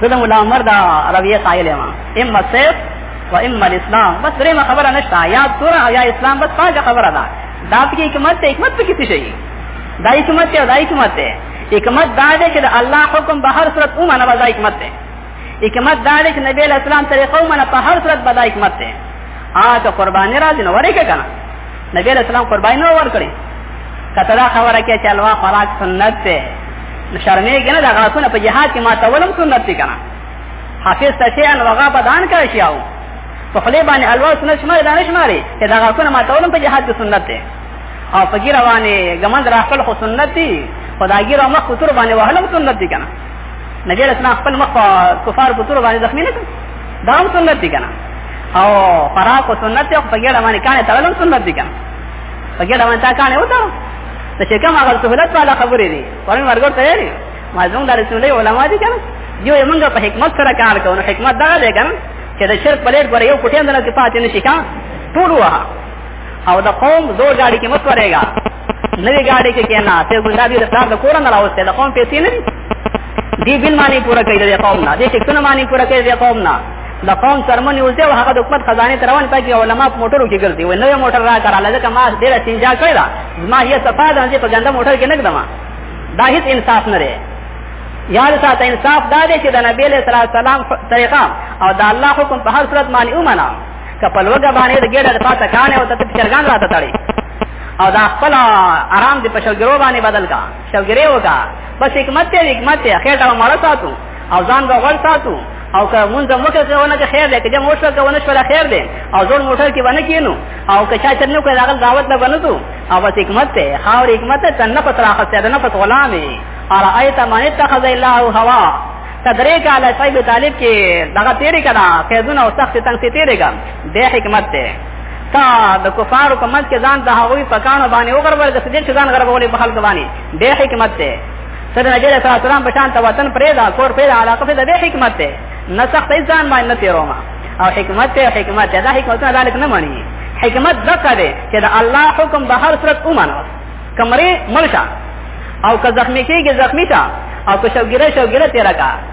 زه د مولا عمر دا رویه قائل یم اما سیف و اما الاسلام بس درېمه خبره نشته یا تور یا اسلام بس پاجه خبره ده دا پکې حکمت ته حکمت پکې څه شي دا حکمت ته دا حکمت ته حکمت دا ده چې د الله حکم به هر صورت اومنه وځي حکمت ته حکمت دا ده چې نبی اسلام طریقه اومنه په هر صورت به حکمت ته آ ته قرباني راځي نو ورې کنه نبی علیہ السلام قربانی نه ور کړی کته دا خبره کې چې الوا خوراک سنت ده شرمې کنه دا غاښونه په جهاد کې ما تولم سنت دي کنه حافظ تشیع الوغا بدان کړی شیاو په خلی باندې الوا سنت شمار دا نشماري چې دا غاښونه ما تولم په جهاد کې سنت ده او په ګیر باندې ګمند راخل خو سنت دي خدایګیر او مخ تور باندې وهلم سنت دي کنه نبی رسول خپل مخ کفار په تور باندې زخمی نه کړ دا هم سنت دي کنه او فراق او سنت او په ګډه باندې کانه تړل سنت دي کنه په ګډه باندې تا کانه وته ته چې کوم هغه سہولت والا خبرې دي ورن ورګور تیارې ما زموږ د رسول الله علما دي کنه یو موږ په حکمت سره کار کوو حکمت دا دی کنه چې د شرک پلیټ پر یو پټیندل کې پاتې نشي کا ټول وها او د قوم زور جاړي کې مت ورېګا نوې ګاډي کې کېنا ته ګلابي د پلار د کور نه راوسته د قوم پیسې نه دي دی بل معنی پورا کوي د قوم نه د ټیکسونه معنی پورا کوي د قوم نه د قوم سرمن یو ځای هغه د حکومت خزانه تر روان پکې علما په موټرو کې ګرځي و نوې موټر را کړه لکه ما ډېر سنجا کړی دا ما یې صفا ده چې په ګنده موټر کې نه کړم دا هیڅ انصاف نه لري یاد ساته انصاف دا دی چې د نبی له صلی الله علیه وسلم طریقه او د الله حکم په هر صورت باندې ومنه کپلوګه باندې د ګډه پاته کانه او ته چرګان راته تړي او دا خپل آرام دې په شوګرو باندې بدل کا شوګرې وکا بس حکمت دې حکمت دې خیر ته مړ ساتو او ځان به غړ ساتو او که مونږ موږ ته ونه چې خیر دې کې مو شو کونه شو خیر دې او زور موټر کې ونه کینو او که چا چرنو کې داغل دعوت نه بنتو او بس حکمت دې خاور حکمت ته تنه پتر اخر ته نه پت غلامي اور ایت من اتخذ الله هوا تدرې کاله صاحب طالب کې دغه تیرې کړه فیضونه او سخت تنگ تیرې کړه دې حکمت ته تا د کفارو په منځ کې ځان د هغوی په کانو باندې وګربل د سدې چې ځان غربولې په خلک باندې به حکمت ده سره نبی صلی الله علیه وسلم په شان ته وطن پرې دا کور پرې علاقه په دې حکمت ده نه سخت ځان باندې نه تیروما او حکمت ته حکمت ده دا حکمت نه ذلک نه مانی حکمت دغه ده چې د الله حکم به هر صورت ومنو کمرې ملشا او که زخمی کېږي زخمی شه او که شوګیره شوګیره تیرا کا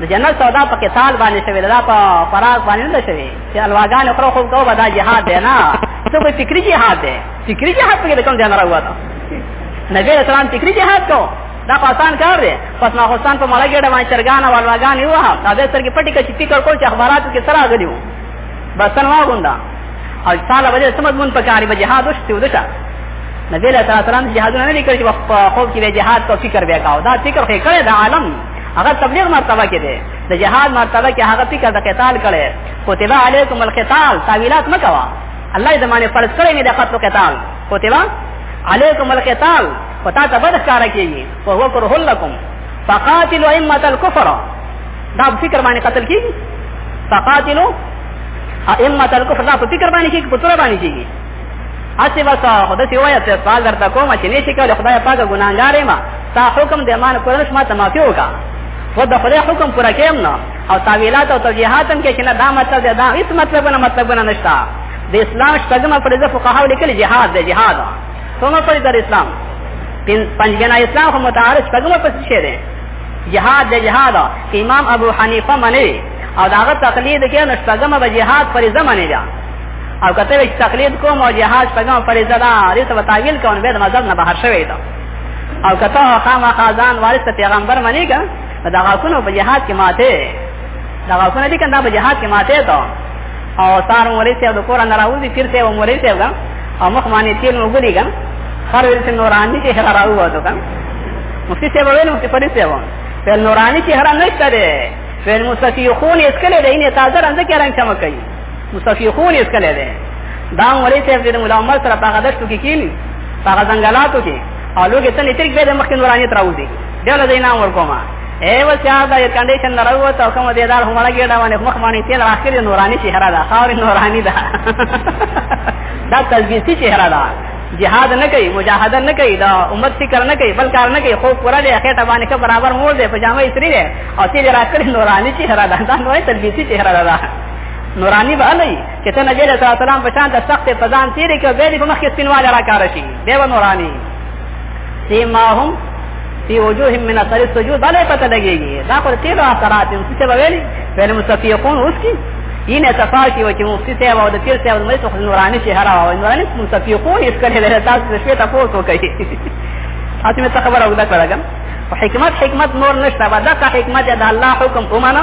د جنت سودا په قتال باندې شوی دا په فراغ باندې نه شوی چې الواغان خو خو کو بدا جهاد دی نه څه په فکری جهاد دی فکری جهاد په کوم ځای نه راوته نبی اسلام فکری جهاد کو دا آسان کار دی پس ما حسین په مړه ګډه باندې چرګان او الواغان یو ها دا به سرګي پټی کچ فکر کول چې اخباراتو کې سره غلیو بس نو واغوندا او سالا وجه سمد مون په کاری به جهاد وشته ودشه نبی له تعالی سلام جهادونه نه لیکل چې په خوب کې جهاد کو فکر وکاو دا فکر خې کړی دا عالم هغه تبلیغ مرتبه کې دی د جهاد مرتبه کې هغه فکر د قتال کړي کتب علیکم القتال تعویلات مکوا الله دې باندې فرض کړی دی د قتل قتال کتب علیکم القتال پتا ته بد کار کیږي او هو کره لکم فقاتلوا ائمه الكفر دا فکر باندې قتل کیږي فقاتلوا ائمه الكفر دا فکر باندې کیږي پتر باندې کیږي اسی بس خدای سی وای ته سوال درته کوم چې نشي کولای خدای پاک ګناګار ما تا حکم دې مان کولش ما ته معافي وکا و د خدای حکم پورا کېم نه او تعویلات او توجیهات هم کې چې نه دا مطلب دا هیڅ مطلب نه مطلب نه نشتا د اسلام شتګم پر د فقهاو لیکل جهاد دی جهاد ثم پر د اسلام پنځ بنا اسلام هم متعارف شتګم پر څه دی جهاد د جهاد امام ابو حنیفه منی او داغه تقلید کې نشتګم به جهاد پر زمانه دی او کته وی تقلید کوم او جهاد پګم فریضه ده دې ته تعویل کوم به د مذهب نه بهر شوی دا او کته خامہ خزان وارث پیغمبر منی کا دا غاکونو په جهاد کې ماته دا غاکونه دي کنده په جهاد کې ماته ته او سار مولوی صاحب د قران راوځي پیر صاحب مولوی صاحب او مخ باندې تیل وګړي ګم هر ورته نورانی چې هر راو وته ګم مفتی صاحب ویل مفتی پری صاحب په نورانی چې هر نه شته ده په مستفیقون اسکله دینه تازه رنده کې رنګ چمکای مصطفی خون یې کله ده دا ولې چې د مولا عمر سره په غدښت کې کینی په غزنګلاتو کې او لوګي ته نتیک به د مخکې نورانیت راوځي دا له دینه امر کومه اے وسیا دا یو کنډیشن نه راوته او کوم دیدار هم لګی دا باندې مخ باندې تیل اخر نورانی چهره ده خاور نورانی ده دا تلبیسی چهره ده جهاد نه کوي مجاهده نه کوي دا امت فکر نه کوي بل کار نه کوي خو پورا دې اخیټه باندې که برابر مور دې پجامه یې سری ده او تیل راکړي نورانی چهره ده دا نوې تلبیسی چهره ده نورانی به نه چې ته نبی له سلام په شان د سخت په ځان تیرې کې به دې په مخ کې سپینواله راکاره شي دی و نورانی سیماهم فی وجوههم من اثر السجود بلې پته لګيږي دا پر تیر اثرات ان څه به ویلي فعل مصفیقون اوس کی ینه تفاکی و چې مفتی صاحب او د پیر صاحب د مېڅو نورانی شهر او نورانی مصفیقون هیڅ کله له تاسو د شپې تاسو کوي اته مې خبره وکړه حکمت حکمت نور نشته دا حکمت د الله حکم ومنه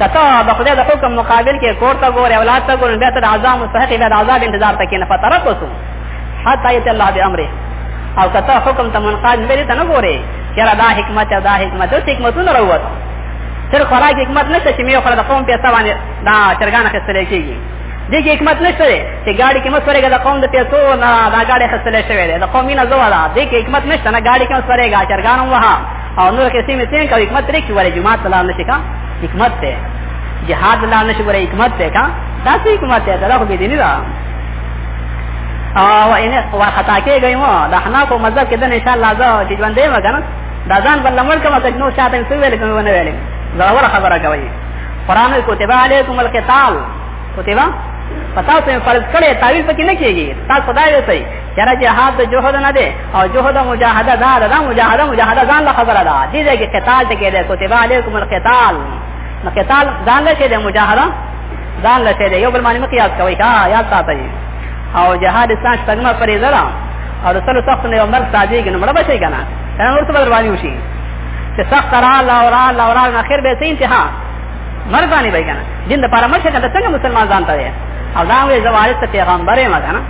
کته د خدای د حکم مقابل کې کور ته ګورې اولاد ته ګورې بیا ته د عذاب مستحق بیا د عذاب انتظار ته کېنه فترت وسو حتی یت الله بامره او کته حکم ته منقاد به ته نه ګورې چېرې دا حکمت دا حکمت د حکمتونو راووت تر خوراک حکمت نشته چې میو خره د قوم پیسې باندې دا چرګان خستل کېږي دې کې حکمت نشته چې ګاډي کې مسورېګا د قوم د پیسو نه دا ګاډي خستل شوی دی د قومینه زواله دې کې حکمت نشته نه ګاډي کې مسورېګا چرګان وها او نور کسی می تین کا حکمت تری کی ولی جماعت لار نشی کا حکمت تے جهاد لار نشی ولی حکمت تے کا دا سی حکمت تے دا خو بی دینی دا او ان و خطا کې گئی مو د حنا کو مذهب کې د ان شاء الله زه چې ژوند دی مګر دا ځان بل لمر کوم چې نو شاته څه ویل کوم نه ویل زړور خبره کوي قران کتب علیکم القتال کتب پتاو ته فرض کړي تعویل پکې نه کیږي تاسو خدای وسه چېرې جهاد د جهاد نه دی او جهاد مجاهده دا دا مجاهده مجاهده ځان له خبره ده دې ځای کې قتال ته کېده کتب علیکم القتال نو قتال ځان له کېده مجاهده ځان له کېده یو بل باندې مقیاس کوي ها یاد ساتي او جهاد اسلام څنګه پرې زرا او رسول صف نه عمر صادق نو مړ بچي کنه کنه ورته بدر باندې وشي چې سخت را لا اور لا اور اخر به سي انتها مر باندې وای کنه دین د پرمشه کنه څنګه مسلمان ځان ته او دا وې زوارث پیغمبره ما کنه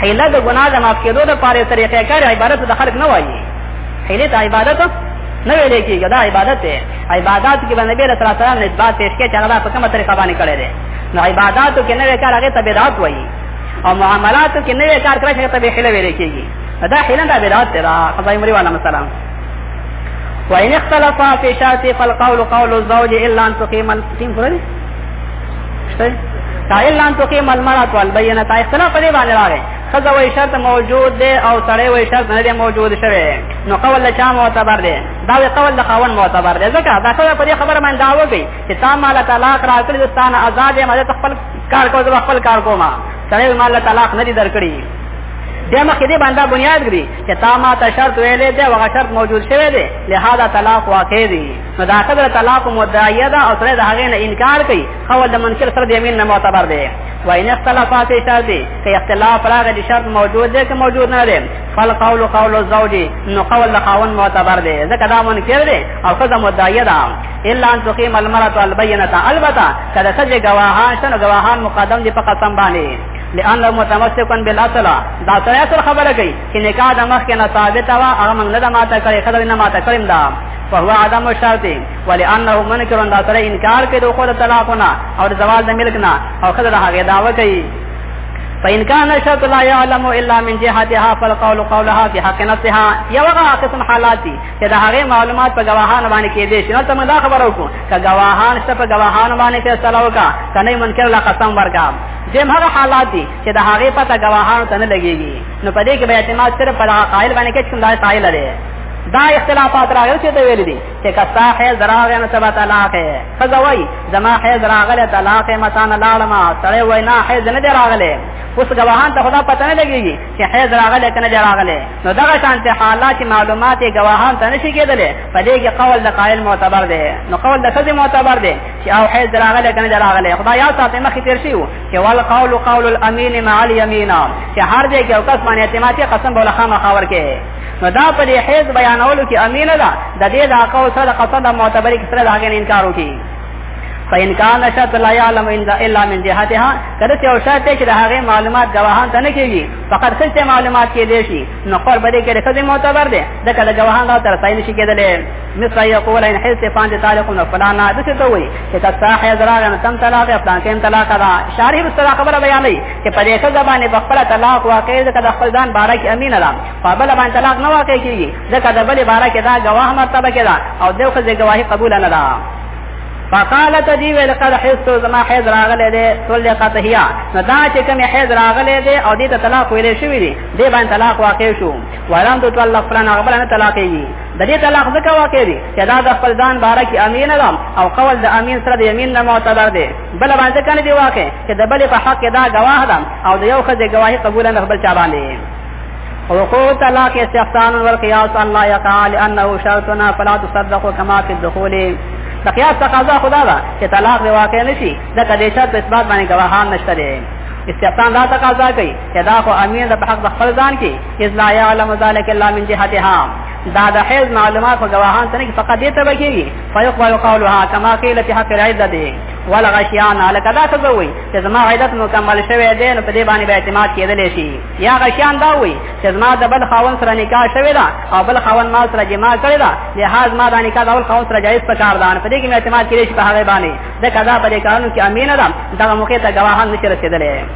حیله د ګناه د معاف کېدو لپاره یو طریقه کار عبادت د خلق نه وایي حیله ته عبادت نه ویل کېږي دا عبادت دی عبادت کې باندې نبی رسول الله نسبت پیش کې چې هغه په کومه طریقه باندې کړی دی نو عبادتو کې نوې کار هغه ته بدعت وایي او معاملاتو کې نوې کار کړی چې ته به حیله ویل کېږي دا حیله دا بدعت دی دا خدای مري والا مسالم وإن اختلفا في شاتي فالقول قول الزوج إلا أن تقيم القيم شته قائل لان تو کې ملمړه تو البینه تا اختلاف دې باندې راغی خزه وای شرط موجود دی او سړی وای شرط نه دی موجود شوی نو قول چا معتبر دی دا وی قول د خاون معتبر دی ځکه دا خو په دې خبره باندې دا وږي چې تا مال طلاق راکړي د ستانه آزاد یې مده خپل کار کوو زه خپل کار کوم سړی مال طلاق نه دی درکړي بیا مخکې دې باندې بنیاد ګري چې تا ما ته شرط ویلې دی هغه شرط موجود شوی دی لہذا طلاق واقع دی نو دا قدر طلاق مدعیه ده او سره د هغې نه انکار کوي قول د منکر سره د یمین نه معتبر دی و ان اختلافا فی شرط که اختلاف راغی د شرط موجود دی که موجود نه دی فالقول قول الزوج نو قول د خاوند معتبر دی ځکه دا منکر دی او ښځه مدعیه ده الا ان تقیم المرأة البینة البته که د ښځې ګواهان شته نو ګواهان مقدم دي په قسم باندې لئن متمسکن بالاصل دا سره اصل خبره کوي چې نکاح د مخ کې نه ثابت وا هغه موږ نه ماته کړي خدای نه ماته کړیم دا فهو عدم الشرط ولانه منکر دا سره انکار کوي د خود طلاقنا او زوال د ملکنا او خدای د هغه دعوه کوي فإن كان الشرط لا يعلم إلا من جهتها فالقول قولها في حق نفسها یو هغه قسم حالات دي چې د هغه معلومات په گواهان باندې کې دي شنو ته دا خبرو کو چې گواهان څه په گواهان باندې فیصله وکا کنه منکر لا قسم ورکا دیم هغه حالات دي چې د هغه پته گواهان ته نه لګيږي نو په دې کې به اعتماد صرف پر قائل باندې کې چې کوم دا قائل دی دا اختلافات راغلی چې ته ویل دي چې کستا حیز راغی نو سبا طلاق یې ښځه وایي زما حیز راغلی طلاق یې متان لاړم سړی وایي نه حیز نه دی راغلی اوس ګواهان ته خدا پته نه لګېږي چې حیز راغلی که نه دی راغلی نو دغه شانتې حالات معلومات یې ګواهان ته نه شي کېدلی په دې کې قول د قایل معتبر دی نو قول د ښځې معتبر دی چې او حیز راغلی که نه دی راغلی خدا یاد ساتئ مخکې تېر شوي وو چې والقول قول الامین مع الیمین چې هر ځای کې یو کس باندې اعتماد قسم به له خامخا ورکوي نو دا په دې حیز بیانولو کې امینه ده د دې د عقو سره قصد معتبرې کې سره داګه انکار وکړي فإن كان شرط لا يعلم إلا من جهتها کله چې او شرط چې د هغه معلومات گواهان ته نه کیږي فقط خسته معلومات کې دي شي نو خبر به دې کې رسد معتبر دي د کله گواهان لا تر ساين شي کېدل مثل يقول ان حس فان تعلق نو فلانا د څه ته وي چې تاسو حضرات تم طلاق فلان تم طلاق دا شارح سره خبره بیانوي چې په دې ښځه باندې په خپل طلاق واقع ځکه د خپل ځان باره کې امینه ده په بل باندې طلاق نه واقع کیږي ځکه د بل باره کې دا گواه مرتبه کې ده او د ښځې گواهی قبول نه ده فقالت دی ویل قد حست زما حیض راغله دي طلقت هيا نو دا چې کوم حیض راغله دي او دې ته طلاق ویلې شوې دي دې باندې طلاق واقع شو وران ته طلاق فلان هغه باندې طلاق یې د دې طلاق ځکه واقع دي چې دا د خپل ځان باره کې امین ده او قول د امین سره د یمین نه معتبر دی بل باندې کنه دی واکه چې د بل په حق دا گواه ده او د یو خدای گواهی قبول نه خپل چا باندې وقوع طلاق استحسان والقياس ان لا يقع لانه شرطنا فلا تصدق كما في الدخول د قیاس تقاضا خدا ده چې طلاق دی واقع نشي د کدې شرط په اثبات باندې گواهان نشته دي استحسان دا تقاضا کوي چې دا خو امین د حق د خپل ځان کې اذ لا يعلم ذلك الا من جهتها دا د حیض معلومات او گواهان څنګه فقط دې ته بګي فیقبل قولها کما قیل فی حق العزه دی ولا غشیان الک دا څه وی چې زما عیدت مکمل شوه دی نو په دې باندې به اعتماد کېدل شي یا غشیان دا وی چې زما د بل خاون سره نکاح شوه دا او بل خاون ما سره جما کړی دا لحاظ ما دا نکاح اول خاون سره جایز پکار دا په دې کې اعتماد کېږي په هغه باندې دا کذا په دې کارونو کې امین ده دا موقع ته گواهان نشي رسیدلې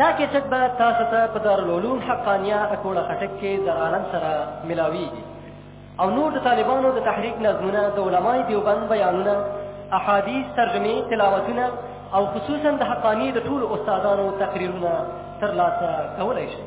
دا کیسټ به تاسو ته په دارالعلوم حقانیه اکوړه خټک کې د عالم سره ملاویږي او نور د طالبانو د تحریک نظمونه د علمای دیوبند بیانونه احادیث ترجمه تلاوتونه او خصوصا د حقانی د ټولو استادانو تقریرونه ترلاسه کولای شئ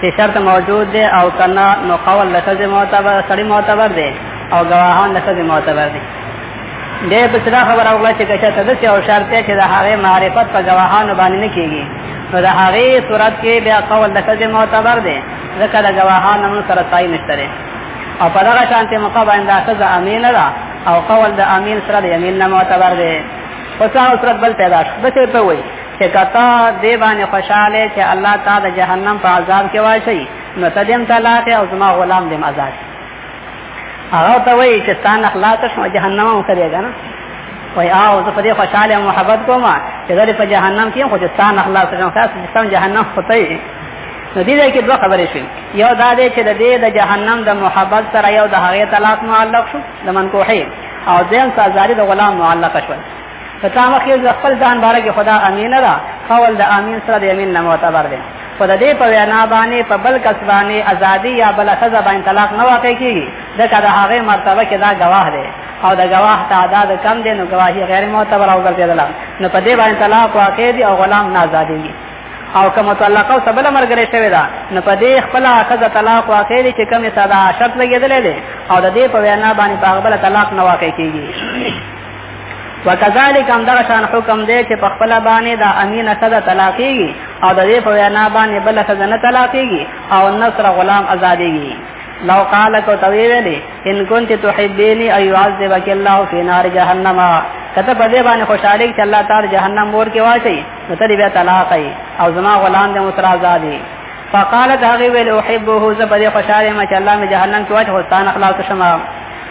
چې شرط موجود دی او کنا نو قول د ښځې معتبر سړی معتبر دی او ګواهان د ښځې معتبر دی دې په صدا خبره وکړه چې کچا ته داسې او شرط دی چې د هغې معرفت په ګواهانو باندې نه کېږي نو د هغې صورت کې بیا قول د ښځې معتبر دی ځکه د ګواهانو موږ سره ځای نشته دی او په دغه شانتې موقع باندې دا ښځه امینه ده او قول د امین سره د یمین نه معتبر دی خو څه صورت بل پیدا شو داسې ته وایي چې کته دې باندې خوشاله چې الله تعالی د جهنم په عذاب کې واشي نو ته دې طلاق او زما غلام دې آزاد هغه ته وایي چې ستان اخلاص شو جهنم هم خريګا نه وای او زه په دې خوشاله محبت کوم چې زه په جهنم کې خو ستان اخلاص شم خاص ستان جهنم خطي نو دې ځای کې دوه خبرې شوې یو دا دی چې د دې د جهنم د محبت سره یو د هغې طلاق معلق شو د منکوحې او دیم سازاری د غلام معلق شول په تامه کې د خپل ځان باره کې خدا امین را قول د امین سره د امین نه معتبر دی خو د دې په وینا باندې په بل کس باندې ازادي یا بل خزه باندې طلاق نه واقع کیږي دا کله هغه مرتبه کې دا گواه دی او د گواه تعداد کم دی نو گواهی غیر معتبر او ګرځیدل نو په دې باندې طلاق واقع دی او غلام نه ازادي او کوم متعلقه سبله مرګره شوی دا نو په دې خپل خزه طلاق واقع دی چې کومه ساده شرط لګیدل دي او د دې په وینا باندې په خپل طلاق نه واقع کیږي وکذالک هم دغه شان حکم دی چې په خپل باندې دا امینه صدا طلاقېږي او د دې په وینا باندې بل صدا نه طلاقېږي او نصر غلام آزادېږي لو قال کو توی ویلی ان كنت تحبيني اي يعذبك الله في نار جهنم کته په دې باندې خوشاله چې الله تعالی جهنم ور کې واچي نو ته بیا طلاق او زما غلام دې متر آزادي فقالت هغه ویل احبه زبر خوشاله ما چې الله می جهنم کې واچي خو ستان اخلاص شمه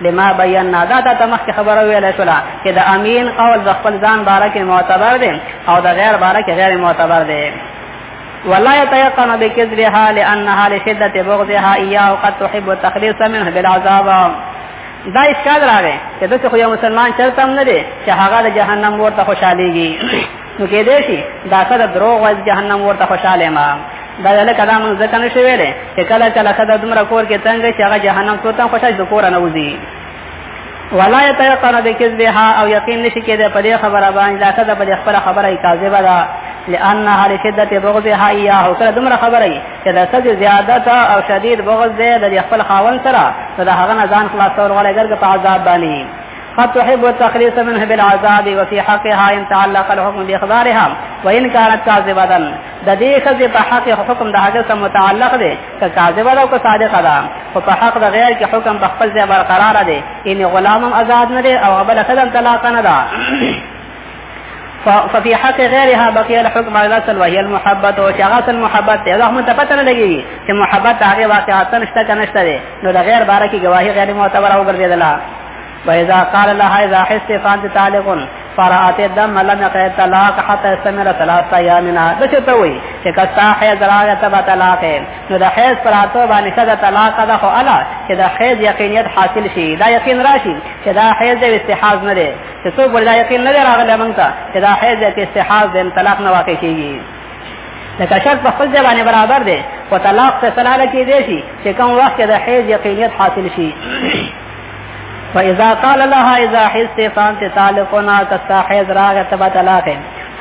لما بینا دا ته مخ خبره ویل شولا چې د امین قول د خپل ځان باره کې معتبر دی او د غیر باره کې غیر معتبر دی ولا يتيقن بكذبها لانها لشده بغضها اياه قد تحب التخليص منه بالعذاب دا اشکال راغی چې دغه خو یو مسلمان چرته هم نه دی چې هغه د جهنم ورته خوشاليږي نو کې دې شي دا سره دروغ واز جهنم ورته خوشاله ما دا له کدا مونږ ځکه نشو ویلې چې کله کله خدای د دومره کور کې تنګ شي هغه جهنم ته تم خوشاله د کور نه وځي ولا يتيقن بكذبها او يقين نشي کېده په دې خبره باندې دا کده په دې خبره خبره کاذبه ده لانها لشدت بغضها اياه کله دومره خبره چې دا سد زیادت او شدید بغض ده د خپل خاون سره دا هغه نه ځان خلاصول غواړي ګرګه په عذاب باندې قد تحب التخليص منه بالعذاب وفي حقها ان تعلق الحكم باخبارها وان كانت كاذبه د دې خزه په حق حکم د هغه سره متعلق دی که کاذبه او که صادقه ده او په حق د غیر کې حکم په خپل ځای برقرار دی ان غلام آزاد نه دی او بل خدام طلاق نه ده ففي حق غيرها بقي الحكم على الاصل وهي المحبه او شغاص المحبت ته دا هم ته پته نه لګي چې محبت هغه واقعا نشته کنه نشته نو د غیر باره کې گواهی غیر معتبر او ګرځیدله فإذا قال لها إذا حست فأنت طالق فرأت الدم لم يقع الطلاق حتى استمر ثلاثة أيام د څه ته وي چې کستا حیض راغی ته به طلاق نو د حیض پر اته باندې ښځه طلاق ده خو الا چې د حیض یقینیت حاصل شي دا یقین راشي چې دا حیض د استحاض نه دی چې څوک وردا یقین نه راغلی مونږ ته چې دا حیض د استحاض د طلاق نه واقع کیږي لکه شرط په خپل ځای باندې برابر دی او طلاق ته سلاله کې دی شي چې کوم وخت د حیض یقینیت حاصل شي فاذا قال لها اذا حست فانت طالقنا کستا حیض راغ تبا طلاق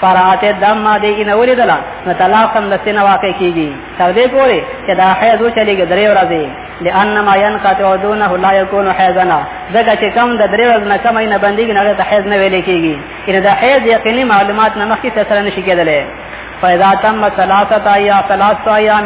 فرات دم ما دی ان ولیدلا نو طلاق هم لسنه واقع کیږي تر دې پورې چې دا حیض چلیږي درې ورځې لئن ما ينقطع دونه لا يكون حيزنا دغه چې کم د درې ورځې نه کم نه بندګي نه ته حیض نه ویل کیږي ان دا حیض یقیني معلومات نه مخکې تسره نشي کېدلی فاذا تم ثلاثه ايام ثلاثه ايام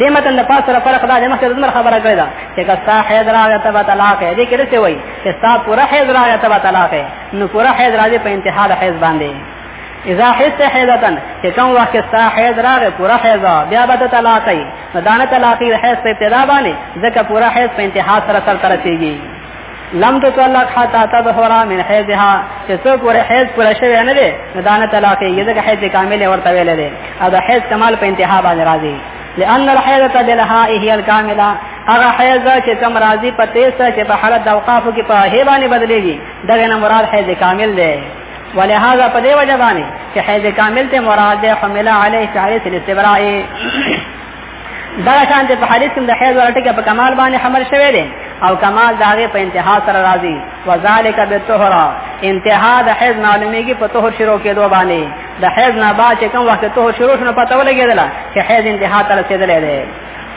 دې متن د پاس سره فرق دا چې مخکې زمر خبره کړې ده چې کستا حیض راغی ته طلاق یې دې کې څه وایي چې ستا پوره حیض راغی ته طلاق یې نو پوره حیض راځي په انتها د حیض باندې اذا حس حیضتن چې کوم وخت کې ستا حیض راغی پوره حیض بیا به ته طلاق یې نو دانه طلاق یې حیض په ابتدا باندې ځکه پوره حیض په انتها سره سره ترسيږي لم تطلق حتى تظهر من حيضها چې څو پورې حیض پوره شوی نه دی نو دا نه طلاق یې ځکه حیض کامل ورته ویل دی او دا حیض کمال په انتها باندې راځي لأن الحيضة بلهاء هي الكاملة هغه حیض چې کم راضی په تیز چې په حالت د اوقاف کې په هی باندې بدلېږي دغه نه مراد حیض کامل دی ولهذا په دې وجه باندې چې حیض کامل ته مراد ده حمله علیه تعالی الاستبراء دا شان ته په حدیث کې د حیض ورټه کې په کمال باندې حمل شوی دی او کمال دا غي په انتها سره راځي وذالک بالطهر انتها د حیض معلومیږي په طهر شروع کېدو باندې د حیض نه بعد چې کوم وخت طهر شروع شنو پته ولګېدل چې حیض انتها ته رسیدلې ده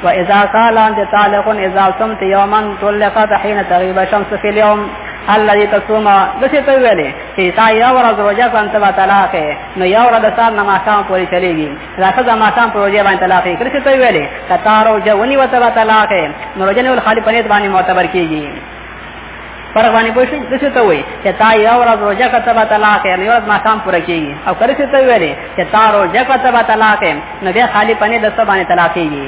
واذا قال انت طالق اذا صمت يوما طلقت حين تغيب الشمس في اليوم الذي تصوم دسه په ویلې چې تا یو ورځ روزه کوم ته طلاق نو یو ورځ سال نماز کوم پوری چلیږي راته د ماقام پروژې باندې طلاق یې کړی ته ویلې کتارو جونی وته به طلاق یې نو رجنه ول خالي پنيت باندې معتبر کیږي فرق باندې پوه شئ څه ته وایي چې تا یو ورځ روزه کته به طلاق یې یو ورځ ماقام پوره کیږي او کړی ته ویلې چې تا روزه کته به طلاق یې نو بیا خالي پنيت د څه باندې طلاق کیږي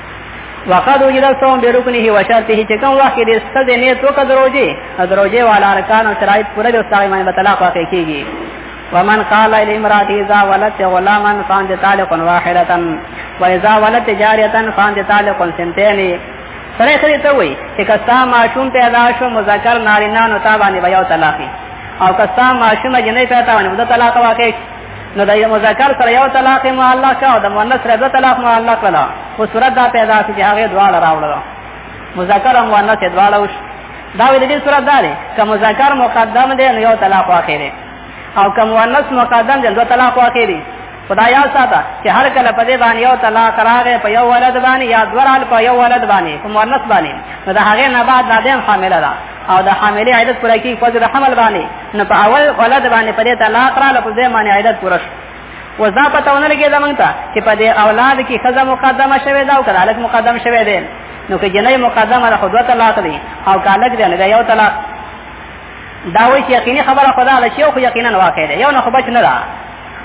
وقد وجد الصوم بركنه وشرطه چې کوم وخت کې د ستد نیت وکړه دروځي دروځي والا ارکان او شرایط پوره دي او سړی باندې به طلاق واقع کیږي ومن قال لامرأة إذا ولدت غلاما فأنت طالق واحدة وإذا ولدت جارية فأنت طالق سنتين سره سره ته وي چې کستا ماشوم پیدا شو مذکر نارینه نو تا باندې بیا طلاق او کستا ماشوم جنې پیدا باندې بیا طلاق واقع نو د مذکر سره یو طلاق معلق کا او د مؤنث سره دو طلاق معلق کړه خو صورت دا پیدا شي چې هغه دواړه راوړل مذکر او مؤنث دواړه وش دا ویل دي صورت دا دی که مذکر مقدم دی نو یو طلاق واقع دی او که مؤنث مقدم دی دو طلاق واقع دی خدای یاد ساته چې هر کله په دې باندې یو طلاق راغی په یو ولد باندې یا دورال په یو ولد باندې په مؤنث باندې نو دا هغه نه بعد دا دیم حامله ده او د حاملې عدد پوره کی فضل حمل باندې نو په اول ولد باندې په دې طلاق را لکه دې باندې عدد پوره شو وزا پته ونه لګي زمونږ ته چې په دې اولاد کې خزه مقدمه شوه دا او کله مقدم شوه دې نو کې جنې مقدمه د خدوت طلاق دی او کالک دې نه یو طلاق دا وایي چې یقیني خبره خدا له شیخ یقینا واقع دی یو نه خو بچ نه ده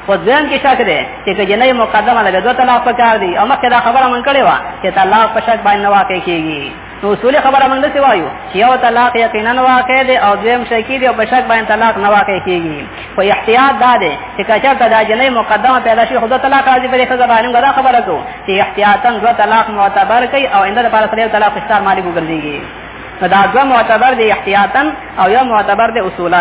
خو ځان کې شک دی چې که جنې مقدمه لګي دوه طلاق پکار دي او مخکې دا خبره مونږ کړې و چې طلاق په شک باندې واقع کیږي نو اصول خبره موږ دسی وایو چې یو طلاق یقینا واقع دی او دویم شی کیږي او په شک باندې طلاق نه واقع کیږي خو احتیاط دا دی چې کچا ته دا جنې مقدمه پیدا شي خود طلاق راځي په دې خبره باندې دا خبره کو چې احتیاطا دو طلاق معتبر کوي او انده لپاره سره طلاق استعمال مالي وګرځيږي دا دو معتبر دی احتیاطا او یو معتبر دی اصولا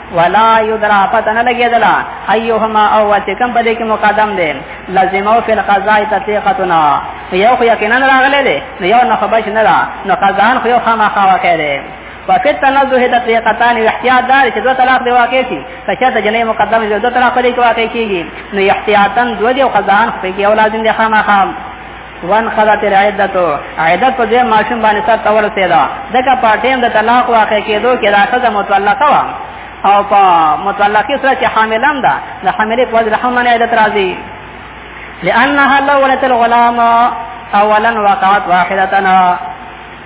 ولا یدرا پتن لګی دلا ایهما او وتکم بده کې مقدم دي لازمو فی القضاء تطیقتنا یو خو یقینا راغله دي یو نه خبش نه دا نو قضاء خو یو خامہ خوا کړي وفي التنزه تطبيقتان احتیاط دار چې دوه طلاق دی واقع شي کچا ته جنې مقدمه دوه طلاق دی واقع کیږي نو احتیاطا دوه دی او قضاء خو کې اولاد دې خامخا وان خلات العدت عدت په دې ماشوم باندې سر تور سیدا دغه پټیم د طلاق واقع کېدو کې راځه د متعلقه وا او په متعلقه سره چې حاملم ده د حاملې په وجه هم نه عدت راځي لانها لولت الغلام اولا وقعت واحدتنا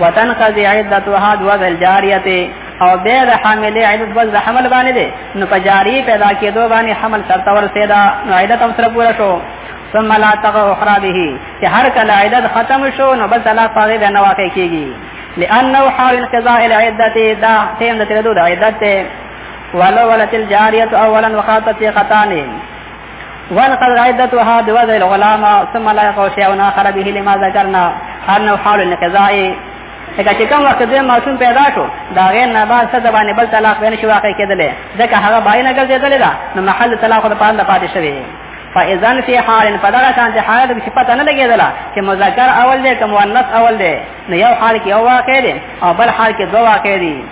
وتنقضي عدتها دو ذل جاریته او به د حاملې عدت بس د حمل باندې ده نو په جاری پیدا کېدو باندې حمل سرته ورسېدا نو عدت هم سره پوره شو ثم لا تقع اخرى به چې هر کله عدت ختم شو نو بس الله پاره به نه واقع کیږي لانه حال انقضاء العدت دا تیم د تر دوه عدت ولو ولت الجاریه اولا وخاطت قطانه ولقد عدتها بوضع الغلام ثم لا يقع شيء آخر به لما ذكرنا أنه حال النقضاء لکه چې کوم وخت دې معصوم پیدا شو دا غیر نه بعد څه د باندې بل طلاق به نشي واقع کېدلی ځکه هغه باندې نه ګرځېدلی دا نو محل طلاق د پاره پاتې شوی فاذن فی حال فدغه شان ته حالت کې پته نه لګېدله چې مذکر اول دی که مؤنث اول دی نو یو حال کې یو واقع دی او بل حال کې دوه واقع دي